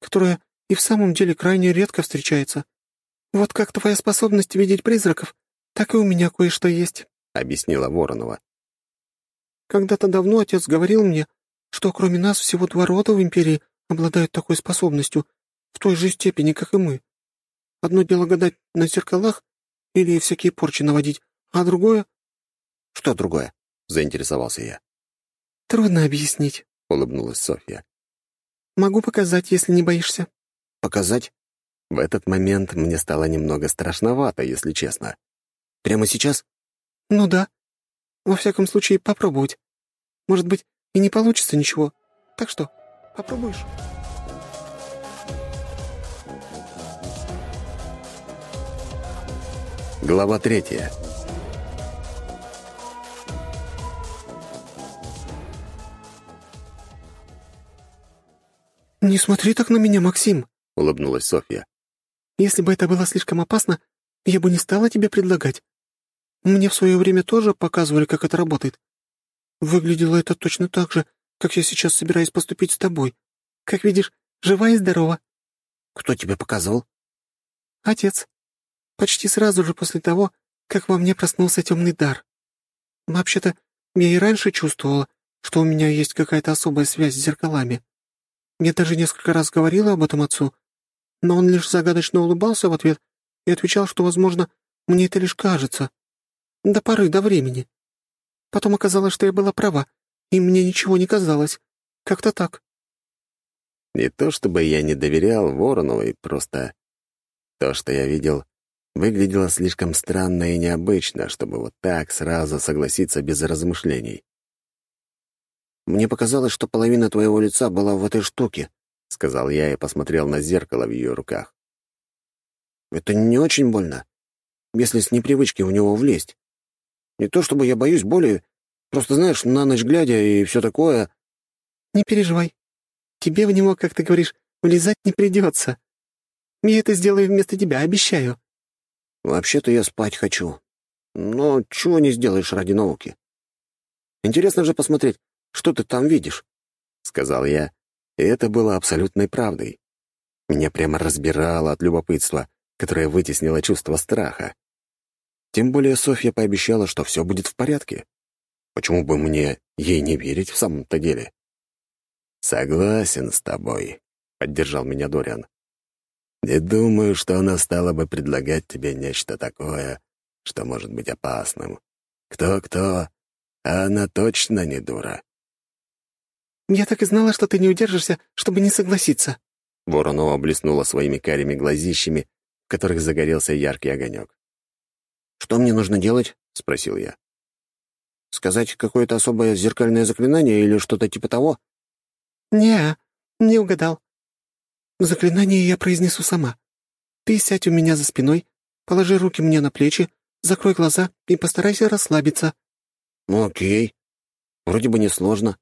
которая и в самом деле крайне редко встречается. Вот как твоя способность видеть призраков, так и у меня кое-что есть», — объяснила Воронова. Когда-то давно отец говорил мне, что кроме нас всего два рода в империи обладают такой способностью в той же степени, как и мы. Одно дело гадать на зеркалах или всякие порчи наводить, а другое...» «Что другое?» — заинтересовался я. «Трудно объяснить», — улыбнулась Софья. «Могу показать, если не боишься». «Показать?» В этот момент мне стало немного страшновато, если честно. «Прямо сейчас?» «Ну да. Во всяком случае, попробовать. Может быть, и не получится ничего. Так что, попробуешь?» Глава третья. «Не смотри так на меня, Максим», — улыбнулась Софья. «Если бы это было слишком опасно, я бы не стала тебе предлагать. Мне в свое время тоже показывали, как это работает. Выглядело это точно так же, как я сейчас собираюсь поступить с тобой. Как видишь, жива и здорова». «Кто тебе показывал?» «Отец почти сразу же после того, как во мне проснулся темный дар. Вообще-то, я и раньше чувствовала, что у меня есть какая-то особая связь с зеркалами. Я даже несколько раз говорила об этом отцу, но он лишь загадочно улыбался в ответ и отвечал, что, возможно, мне это лишь кажется. До поры до времени. Потом оказалось, что я была права, и мне ничего не казалось. Как-то так. Не то чтобы я не доверял Вороновой, просто то, что я видел, выглядело слишком странно и необычно, чтобы вот так сразу согласиться без размышлений. «Мне показалось, что половина твоего лица была в этой штуке», — сказал я и посмотрел на зеркало в ее руках. «Это не очень больно, если с непривычки в него влезть. Не то чтобы я боюсь боли, просто, знаешь, на ночь глядя и все такое...» «Не переживай. Тебе в него, как ты говоришь, влезать не придется. Я это сделаю вместо тебя, обещаю». Вообще-то я спать хочу. Но чего не сделаешь ради науки? Интересно же посмотреть, что ты там видишь, — сказал я, и это было абсолютной правдой. Меня прямо разбирало от любопытства, которое вытеснило чувство страха. Тем более Софья пообещала, что все будет в порядке. Почему бы мне ей не верить в самом-то деле? «Согласен с тобой», — поддержал меня Дориан. Не думаю, что она стала бы предлагать тебе нечто такое, что может быть опасным. Кто-кто, а она точно не дура. «Я так и знала, что ты не удержишься, чтобы не согласиться». Воронова блеснула своими карими глазищами, в которых загорелся яркий огонек. «Что мне нужно делать?» — спросил я. «Сказать какое-то особое зеркальное заклинание или что-то типа того?» «Не, не угадал. Заклинание я произнесу сама. Ты сядь у меня за спиной, положи руки мне на плечи, закрой глаза и постарайся расслабиться». Ну, «Окей. Вроде бы несложно».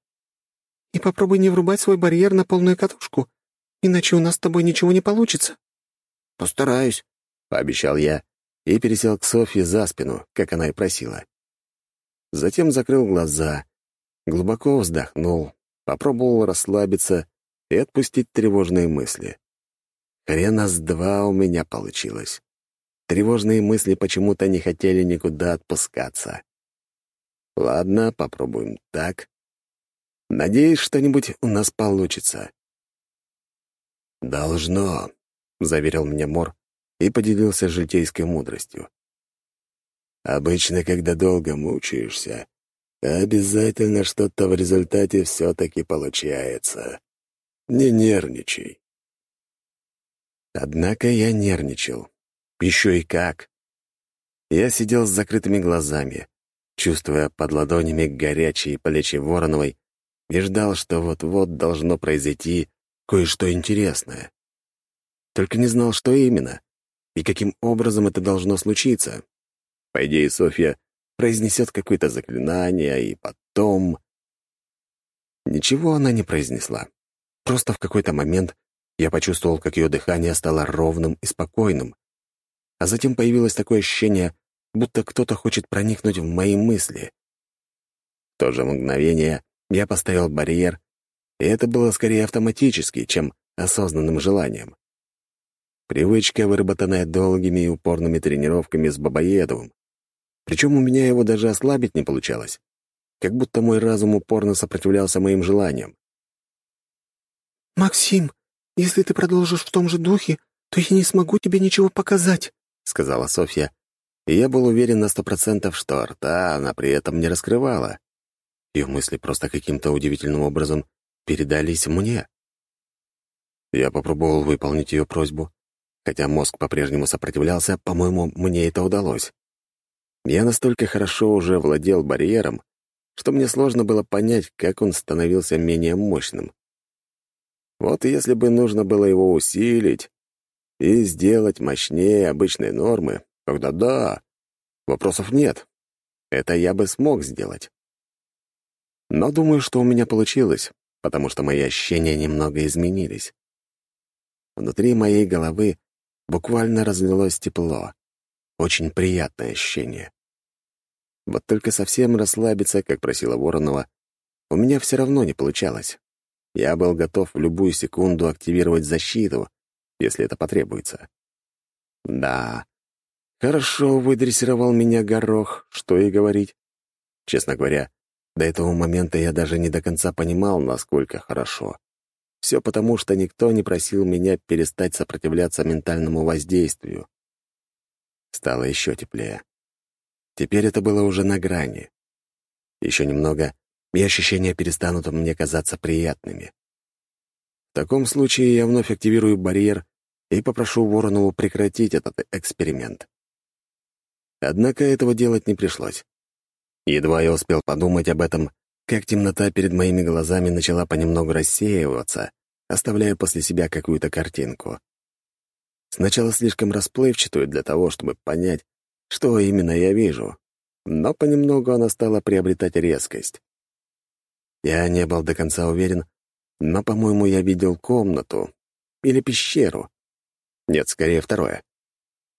«И попробуй не врубать свой барьер на полную катушку, иначе у нас с тобой ничего не получится». «Постараюсь», — пообещал я и пересел к Софье за спину, как она и просила. Затем закрыл глаза, глубоко вздохнул, попробовал расслабиться и отпустить тревожные мысли. Хрена с два у меня получилось. Тревожные мысли почему-то не хотели никуда отпускаться. Ладно, попробуем так. Надеюсь, что-нибудь у нас получится. «Должно», — заверил меня Мор и поделился житейской мудростью. «Обычно, когда долго мучаешься, обязательно что-то в результате все-таки получается». Не нервничай. Однако я нервничал. Еще и как. Я сидел с закрытыми глазами, чувствуя под ладонями горячие плечи Вороновой, и ждал, что вот-вот должно произойти кое-что интересное. Только не знал, что именно, и каким образом это должно случиться. По идее, Софья произнесет какое-то заклинание, и потом... Ничего она не произнесла. Просто в какой-то момент я почувствовал, как ее дыхание стало ровным и спокойным. А затем появилось такое ощущение, будто кто-то хочет проникнуть в мои мысли. В то же мгновение я поставил барьер, и это было скорее автоматически, чем осознанным желанием. Привычка, выработанная долгими и упорными тренировками с Бабоедовым. Причем у меня его даже ослабить не получалось. Как будто мой разум упорно сопротивлялся моим желаниям. «Максим, если ты продолжишь в том же духе, то я не смогу тебе ничего показать», — сказала Софья, и я был уверен на сто процентов, что рта она при этом не раскрывала. Ее мысли просто каким-то удивительным образом передались мне. Я попробовал выполнить ее просьбу. Хотя мозг по-прежнему сопротивлялся, по-моему, мне это удалось. Я настолько хорошо уже владел барьером, что мне сложно было понять, как он становился менее мощным. Вот если бы нужно было его усилить и сделать мощнее обычной нормы, тогда да, вопросов нет. Это я бы смог сделать. Но думаю, что у меня получилось, потому что мои ощущения немного изменились. Внутри моей головы буквально разлилось тепло. Очень приятное ощущение. Вот только совсем расслабиться, как просила Воронова, у меня все равно не получалось. Я был готов в любую секунду активировать защиту, если это потребуется. Да, хорошо выдрессировал меня горох, что и говорить. Честно говоря, до этого момента я даже не до конца понимал, насколько хорошо. Все потому, что никто не просил меня перестать сопротивляться ментальному воздействию. Стало еще теплее. Теперь это было уже на грани. Еще немного, и ощущения перестанут мне казаться приятными. В таком случае я вновь активирую барьер и попрошу Воронову прекратить этот эксперимент. Однако этого делать не пришлось. Едва я успел подумать об этом, как темнота перед моими глазами начала понемногу рассеиваться, оставляя после себя какую-то картинку. Сначала слишком расплывчатую для того, чтобы понять, что именно я вижу, но понемногу она стала приобретать резкость. Я не был до конца уверен, но, по-моему, я видел комнату или пещеру. Нет, скорее второе.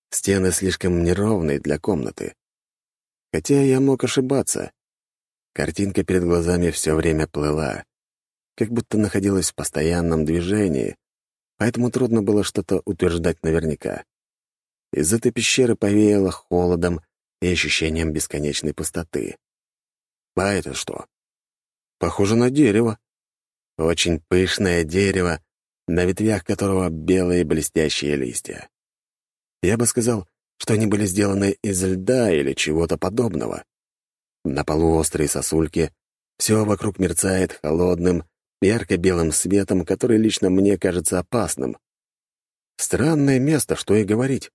Стены слишком неровные для комнаты. Хотя я мог ошибаться. Картинка перед глазами все время плыла, как будто находилась в постоянном движении, поэтому трудно было что-то утверждать наверняка. Из этой пещеры повеяло холодом и ощущением бесконечной пустоты. А это что? Похоже на дерево. Очень пышное дерево, на ветвях которого белые блестящие листья. Я бы сказал, что они были сделаны из льда или чего-то подобного. На полу острые сосульки, все вокруг мерцает холодным, ярко-белым светом, который лично мне кажется опасным. Странное место, что и говорить.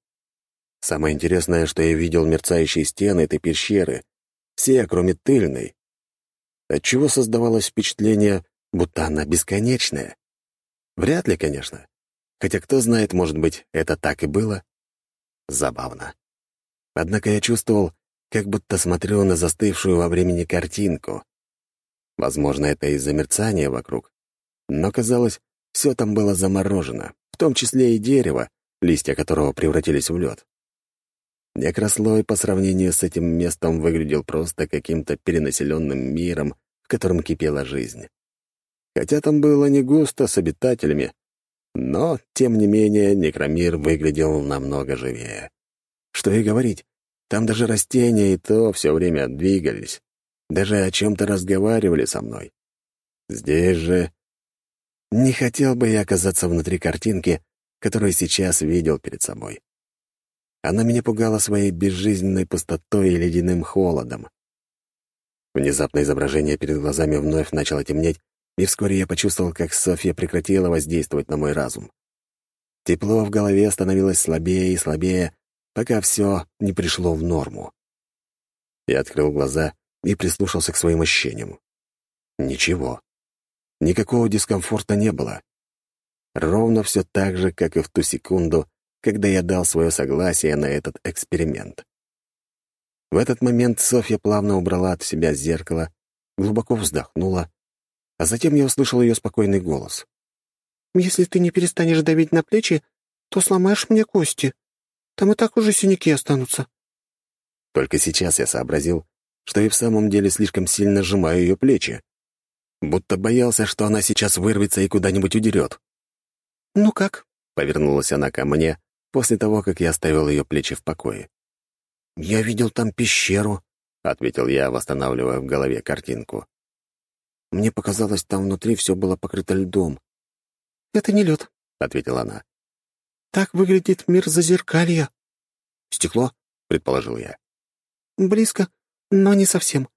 Самое интересное, что я видел мерцающие стены этой пещеры, все, кроме тыльной. Отчего создавалось впечатление, будто она бесконечная. Вряд ли, конечно. Хотя кто знает, может быть, это так и было. Забавно. Однако я чувствовал, как будто смотрю на застывшую во времени картинку. Возможно, это из-за мерцания вокруг. Но, казалось, все там было заморожено, в том числе и дерево, листья которого превратились в лед. Некрослой по сравнению с этим местом выглядел просто каким-то перенаселенным миром, в котором кипела жизнь. Хотя там было не густо с обитателями, но, тем не менее, некромир выглядел намного живее. Что и говорить, там даже растения и то все время двигались, даже о чем-то разговаривали со мной. Здесь же... Не хотел бы я оказаться внутри картинки, которую сейчас видел перед собой. Она меня пугала своей безжизненной пустотой и ледяным холодом. Внезапно изображение перед глазами вновь начало темнеть, и вскоре я почувствовал, как Софья прекратила воздействовать на мой разум. Тепло в голове становилось слабее и слабее, пока все не пришло в норму. Я открыл глаза и прислушался к своим ощущениям. Ничего. Никакого дискомфорта не было. Ровно все так же, как и в ту секунду, когда я дал свое согласие на этот эксперимент. В этот момент Софья плавно убрала от себя зеркало, глубоко вздохнула, а затем я услышал ее спокойный голос. «Если ты не перестанешь давить на плечи, то сломаешь мне кости. Там и так уже синяки останутся». Только сейчас я сообразил, что и в самом деле слишком сильно сжимаю ее плечи. Будто боялся, что она сейчас вырвется и куда-нибудь удерет. «Ну как?» — повернулась она ко мне, после того, как я оставил ее плечи в покое. «Я видел там пещеру», — ответил я, восстанавливая в голове картинку. Мне показалось, там внутри все было покрыто льдом. это не лед», — ответила она. «Так выглядит мир зазеркалья». «Стекло?» — предположил я. «Близко, но не совсем.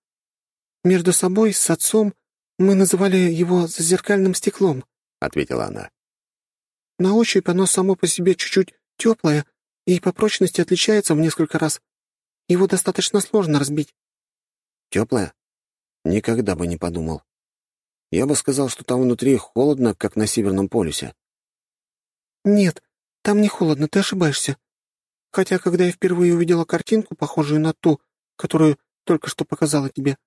Между собой с отцом мы называли его зазеркальным стеклом», — ответила она. «На ощупь оно само по себе чуть-чуть теплое и по прочности отличается в несколько раз. Его достаточно сложно разбить». «Теплое? Никогда бы не подумал. Я бы сказал, что там внутри холодно, как на Северном полюсе». «Нет, там не холодно, ты ошибаешься. Хотя, когда я впервые увидела картинку, похожую на ту, которую только что показала тебе,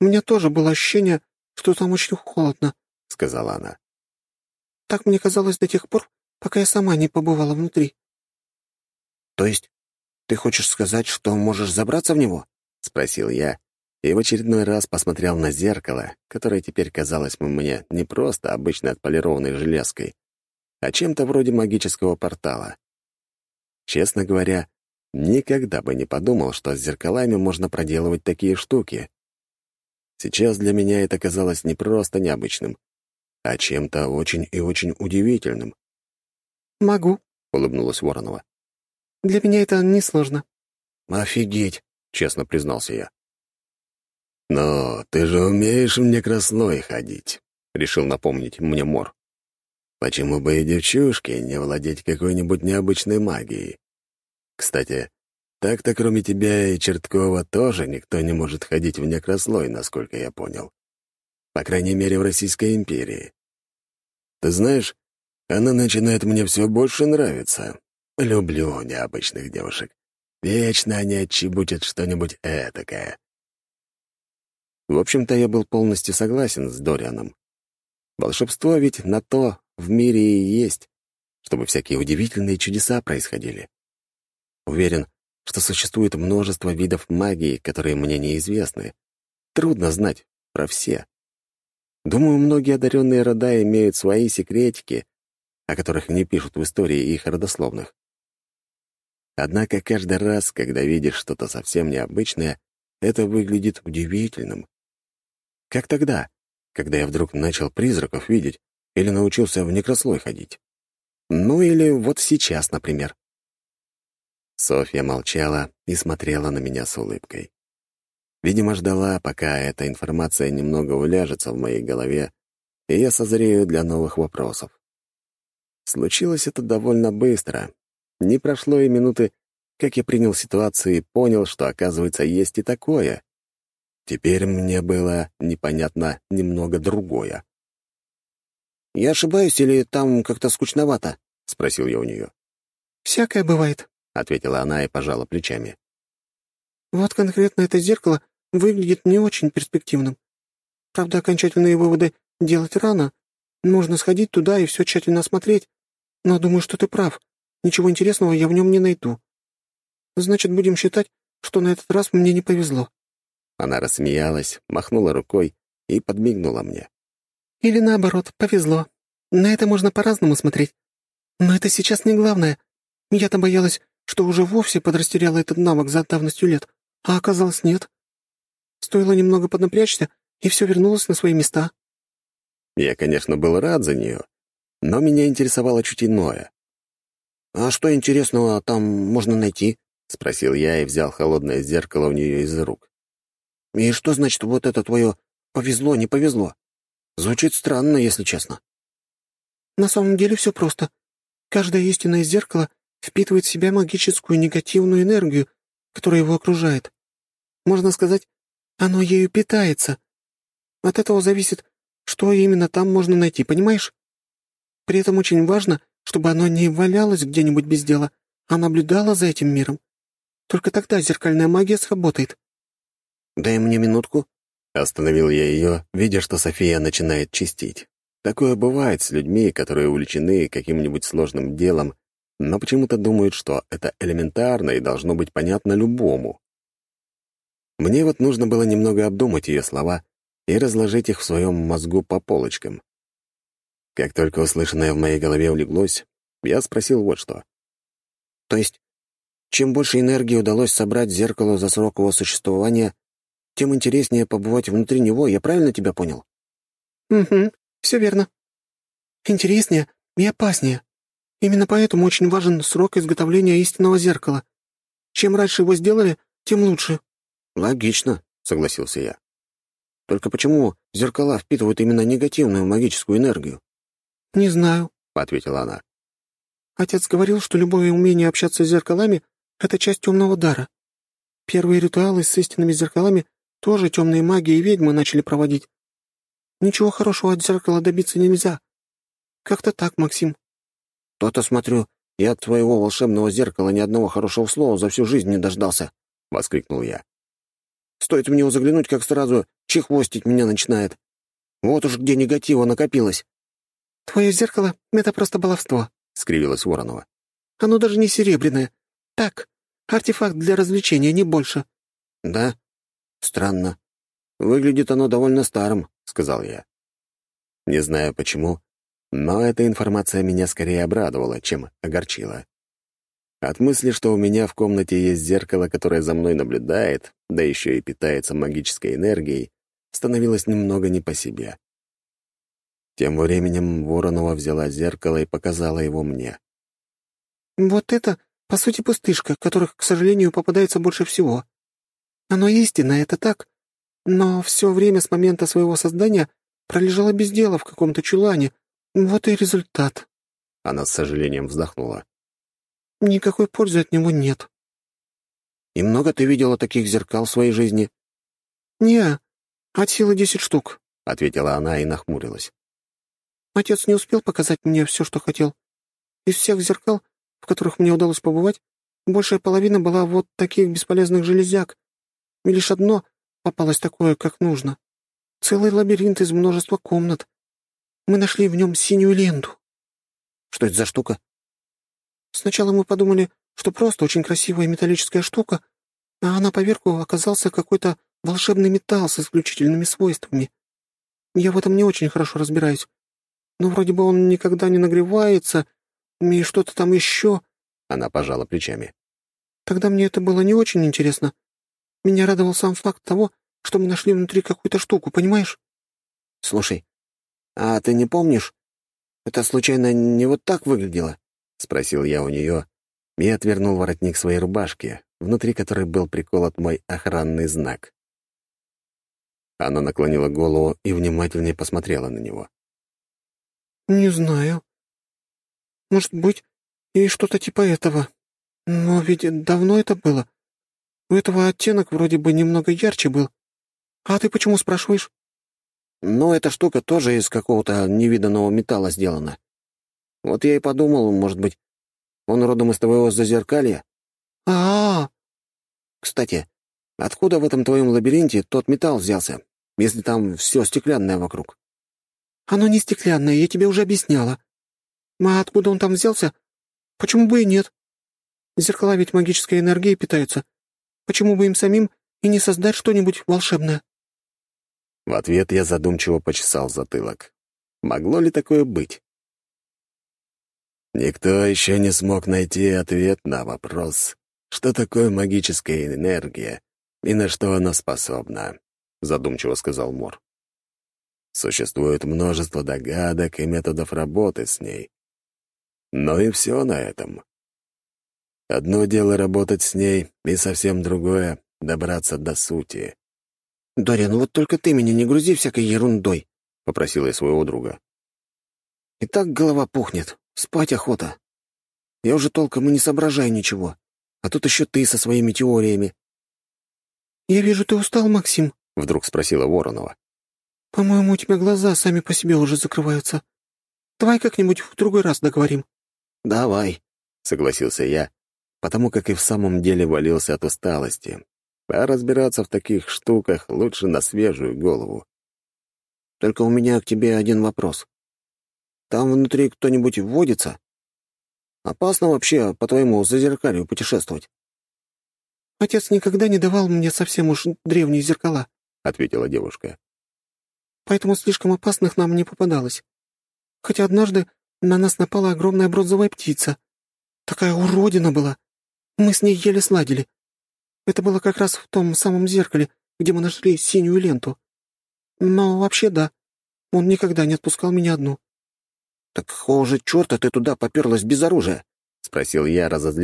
у меня тоже было ощущение, что там очень холодно», — сказала она. «Так мне казалось до тех пор, пока я сама не побывала внутри». «То есть ты хочешь сказать, что можешь забраться в него?» — спросил я, и в очередной раз посмотрел на зеркало, которое теперь казалось мне не просто обычной отполированной железкой, а чем-то вроде магического портала. Честно говоря, никогда бы не подумал, что с зеркалами можно проделывать такие штуки. Сейчас для меня это казалось не просто необычным, а чем-то очень и очень удивительным. «Могу», — улыбнулась Воронова. «Для меня это несложно». «Офигеть», — честно признался я. «Но ты же умеешь в некрасной ходить», — решил напомнить мне Мор. «Почему бы и девчушке не владеть какой-нибудь необычной магией? Кстати, так-то кроме тебя и Черткова тоже никто не может ходить в некраслой, насколько я понял. По крайней мере, в Российской империи. Ты знаешь, она начинает мне все больше нравиться. Люблю необычных девушек. Вечно они отчебутят что-нибудь этакое. В общем-то, я был полностью согласен с Дорианом. Волшебство ведь на то в мире и есть, чтобы всякие удивительные чудеса происходили. Уверен, что существует множество видов магии, которые мне неизвестны. Трудно знать про все. Думаю, многие одаренные рода имеют свои секретики, о которых не пишут в истории их родословных. Однако каждый раз, когда видишь что-то совсем необычное, это выглядит удивительным. Как тогда, когда я вдруг начал призраков видеть или научился в некрослой ходить? Ну или вот сейчас, например. Софья молчала и смотрела на меня с улыбкой. Видимо, ждала, пока эта информация немного уляжется в моей голове, и я созрею для новых вопросов. Случилось это довольно быстро. Не прошло и минуты, как я принял ситуацию и понял, что, оказывается, есть и такое. Теперь мне было непонятно немного другое. «Я ошибаюсь или там как-то скучновато?» — спросил я у нее. «Всякое бывает», — ответила она и пожала плечами. «Вот конкретно это зеркало выглядит не очень перспективным. Правда, окончательные выводы делать рано. Нужно сходить туда и все тщательно осмотреть. Но думаю, что ты прав. Ничего интересного я в нем не найду. Значит, будем считать, что на этот раз мне не повезло». Она рассмеялась, махнула рукой и подмигнула мне. «Или наоборот, повезло. На это можно по-разному смотреть. Но это сейчас не главное. Я-то боялась, что уже вовсе подрастеряла этот навык за давностью лет, а оказалось нет. Стоило немного поднапрячься, и все вернулось на свои места». Я, конечно, был рад за нее, но меня интересовало чуть иное. «А что интересного там можно найти?» — спросил я и взял холодное зеркало у нее из рук. «И что значит вот это твое «повезло, не повезло»? Звучит странно, если честно». «На самом деле все просто. Каждое истинное зеркало впитывает в себя магическую негативную энергию, которая его окружает. Можно сказать, оно ею питается. От этого зависит, что именно там можно найти, понимаешь? При этом очень важно, чтобы оно не валялось где-нибудь без дела, а наблюдало за этим миром. Только тогда зеркальная магия сработает. «Дай мне минутку». Остановил я ее, видя, что София начинает чистить. Такое бывает с людьми, которые увлечены каким-нибудь сложным делом, но почему-то думают, что это элементарно и должно быть понятно любому. Мне вот нужно было немного обдумать ее слова и разложить их в своем мозгу по полочкам. Как только услышанное в моей голове улеглось, я спросил вот что. «То есть, чем больше энергии удалось собрать зеркалу за срок его существования, тем интереснее побывать внутри него, я правильно тебя понял?» «Угу, все верно». интереснее и опаснее. Именно поэтому очень важен срок изготовления истинного зеркала. Чем раньше его сделали, тем лучше». «Логично», — согласился я. «Только почему зеркала впитывают именно негативную магическую энергию?» «Не знаю», — ответила она. «Отец говорил, что любое умение общаться с зеркалами — это часть темного дара. Первые ритуалы с истинными зеркалами тоже темные маги и ведьмы начали проводить. Ничего хорошего от зеркала добиться нельзя. Как-то так, Максим». «То-то смотрю, я от твоего волшебного зеркала ни одного хорошего слова за всю жизнь не дождался», — воскликнул я. «Стоит в него заглянуть, как сразу чехвостить меня начинает. Вот уж где негатива накопилось». «Твое зеркало — это просто баловство», — скривилась Воронова. «Оно даже не серебряное. Так, артефакт для развлечения, не больше». «Да? Странно. Выглядит оно довольно старым», — сказал я. Не знаю почему, но эта информация меня скорее обрадовала, чем огорчила. От мысли, что у меня в комнате есть зеркало, которое за мной наблюдает, да еще и питается магической энергией, становилось немного не по себе. Тем временем Воронова взяла зеркало и показала его мне. «Вот это, по сути, пустышка, которых, к сожалению, попадается больше всего. Оно истинно, это так, но все время с момента своего создания пролежало без дела в каком-то чулане. Вот и результат». Она с сожалением вздохнула. «Никакой пользы от него нет». «И много ты видела таких зеркал в своей жизни?» «Не, от силы десять штук», — ответила она и нахмурилась. Отец не успел показать мне все, что хотел. Из всех зеркал, в которых мне удалось побывать, большая половина была вот таких бесполезных железяк, и лишь одно попалось такое, как нужно. Целый лабиринт из множества комнат. Мы нашли в нем синюю ленту. Что это за штука? Сначала мы подумали, что просто очень красивая металлическая штука, а на поверку оказался какой-то волшебный металл с исключительными свойствами. Я в этом не очень хорошо разбираюсь, но вроде бы он никогда не нагревается, и что-то там еще...» Она пожала плечами. «Тогда мне это было не очень интересно. Меня радовал сам факт того, что мы нашли внутри какую-то штуку, понимаешь?» «Слушай, а ты не помнишь, это случайно не вот так выглядело?» — спросил я у нее и отвернул воротник своей рубашки, внутри которой был приколот мой охранный знак. Она наклонила голову и внимательнее посмотрела на него. «Не знаю. Может быть, и что-то типа этого. Но ведь давно это было. У этого оттенок вроде бы немного ярче был. А ты почему спрашиваешь?» «Ну, эта штука тоже из какого-то невиданного металла сделана. Вот я и подумал, может быть, он родом из твоего зазеркалья?» а, -а, -а. «Кстати, откуда в этом твоем лабиринте тот металл взялся, если там все стеклянное вокруг?» Оно не стеклянное, я тебе уже объясняла. А откуда он там взялся? Почему бы и нет? Зеркала ведь магической энергией питаются. Почему бы им самим и не создать что-нибудь волшебное?» В ответ я задумчиво почесал затылок. Могло ли такое быть? Никто еще не смог найти ответ на вопрос, что такое магическая энергия и на что она способна, задумчиво сказал Мор. Существует множество догадок и методов работы с ней. Но и все на этом. Одно дело работать с ней, и совсем другое — добраться до сути. «Дориан, вот только ты меня не грузи всякой ерундой», — попросила я своего друга. «И так голова пухнет, спать охота. Я уже толком и не соображаю ничего, а тут еще ты со своими теориями». «Я вижу, ты устал, Максим», — вдруг спросила Воронова. «По-моему, у тебя глаза сами по себе уже закрываются. Давай как-нибудь в другой раз договорим». «Давай», — согласился я, потому как и в самом деле валился от усталости. А разбираться в таких штуках лучше на свежую голову. «Только у меня к тебе один вопрос. Там внутри кто-нибудь вводится? Опасно вообще по твоему зазеркалью путешествовать?» «Отец никогда не давал мне совсем уж древние зеркала», — ответила девушка поэтому слишком опасных нам не попадалось. Хотя однажды на нас напала огромная бронзовая птица. Такая уродина была. Мы с ней еле сладили. Это было как раз в том самом зеркале, где мы нашли синюю ленту. Но вообще да, он никогда не отпускал меня одну. «Так какого же черта ты туда поперлась без оружия?» — спросил я, разозлившись.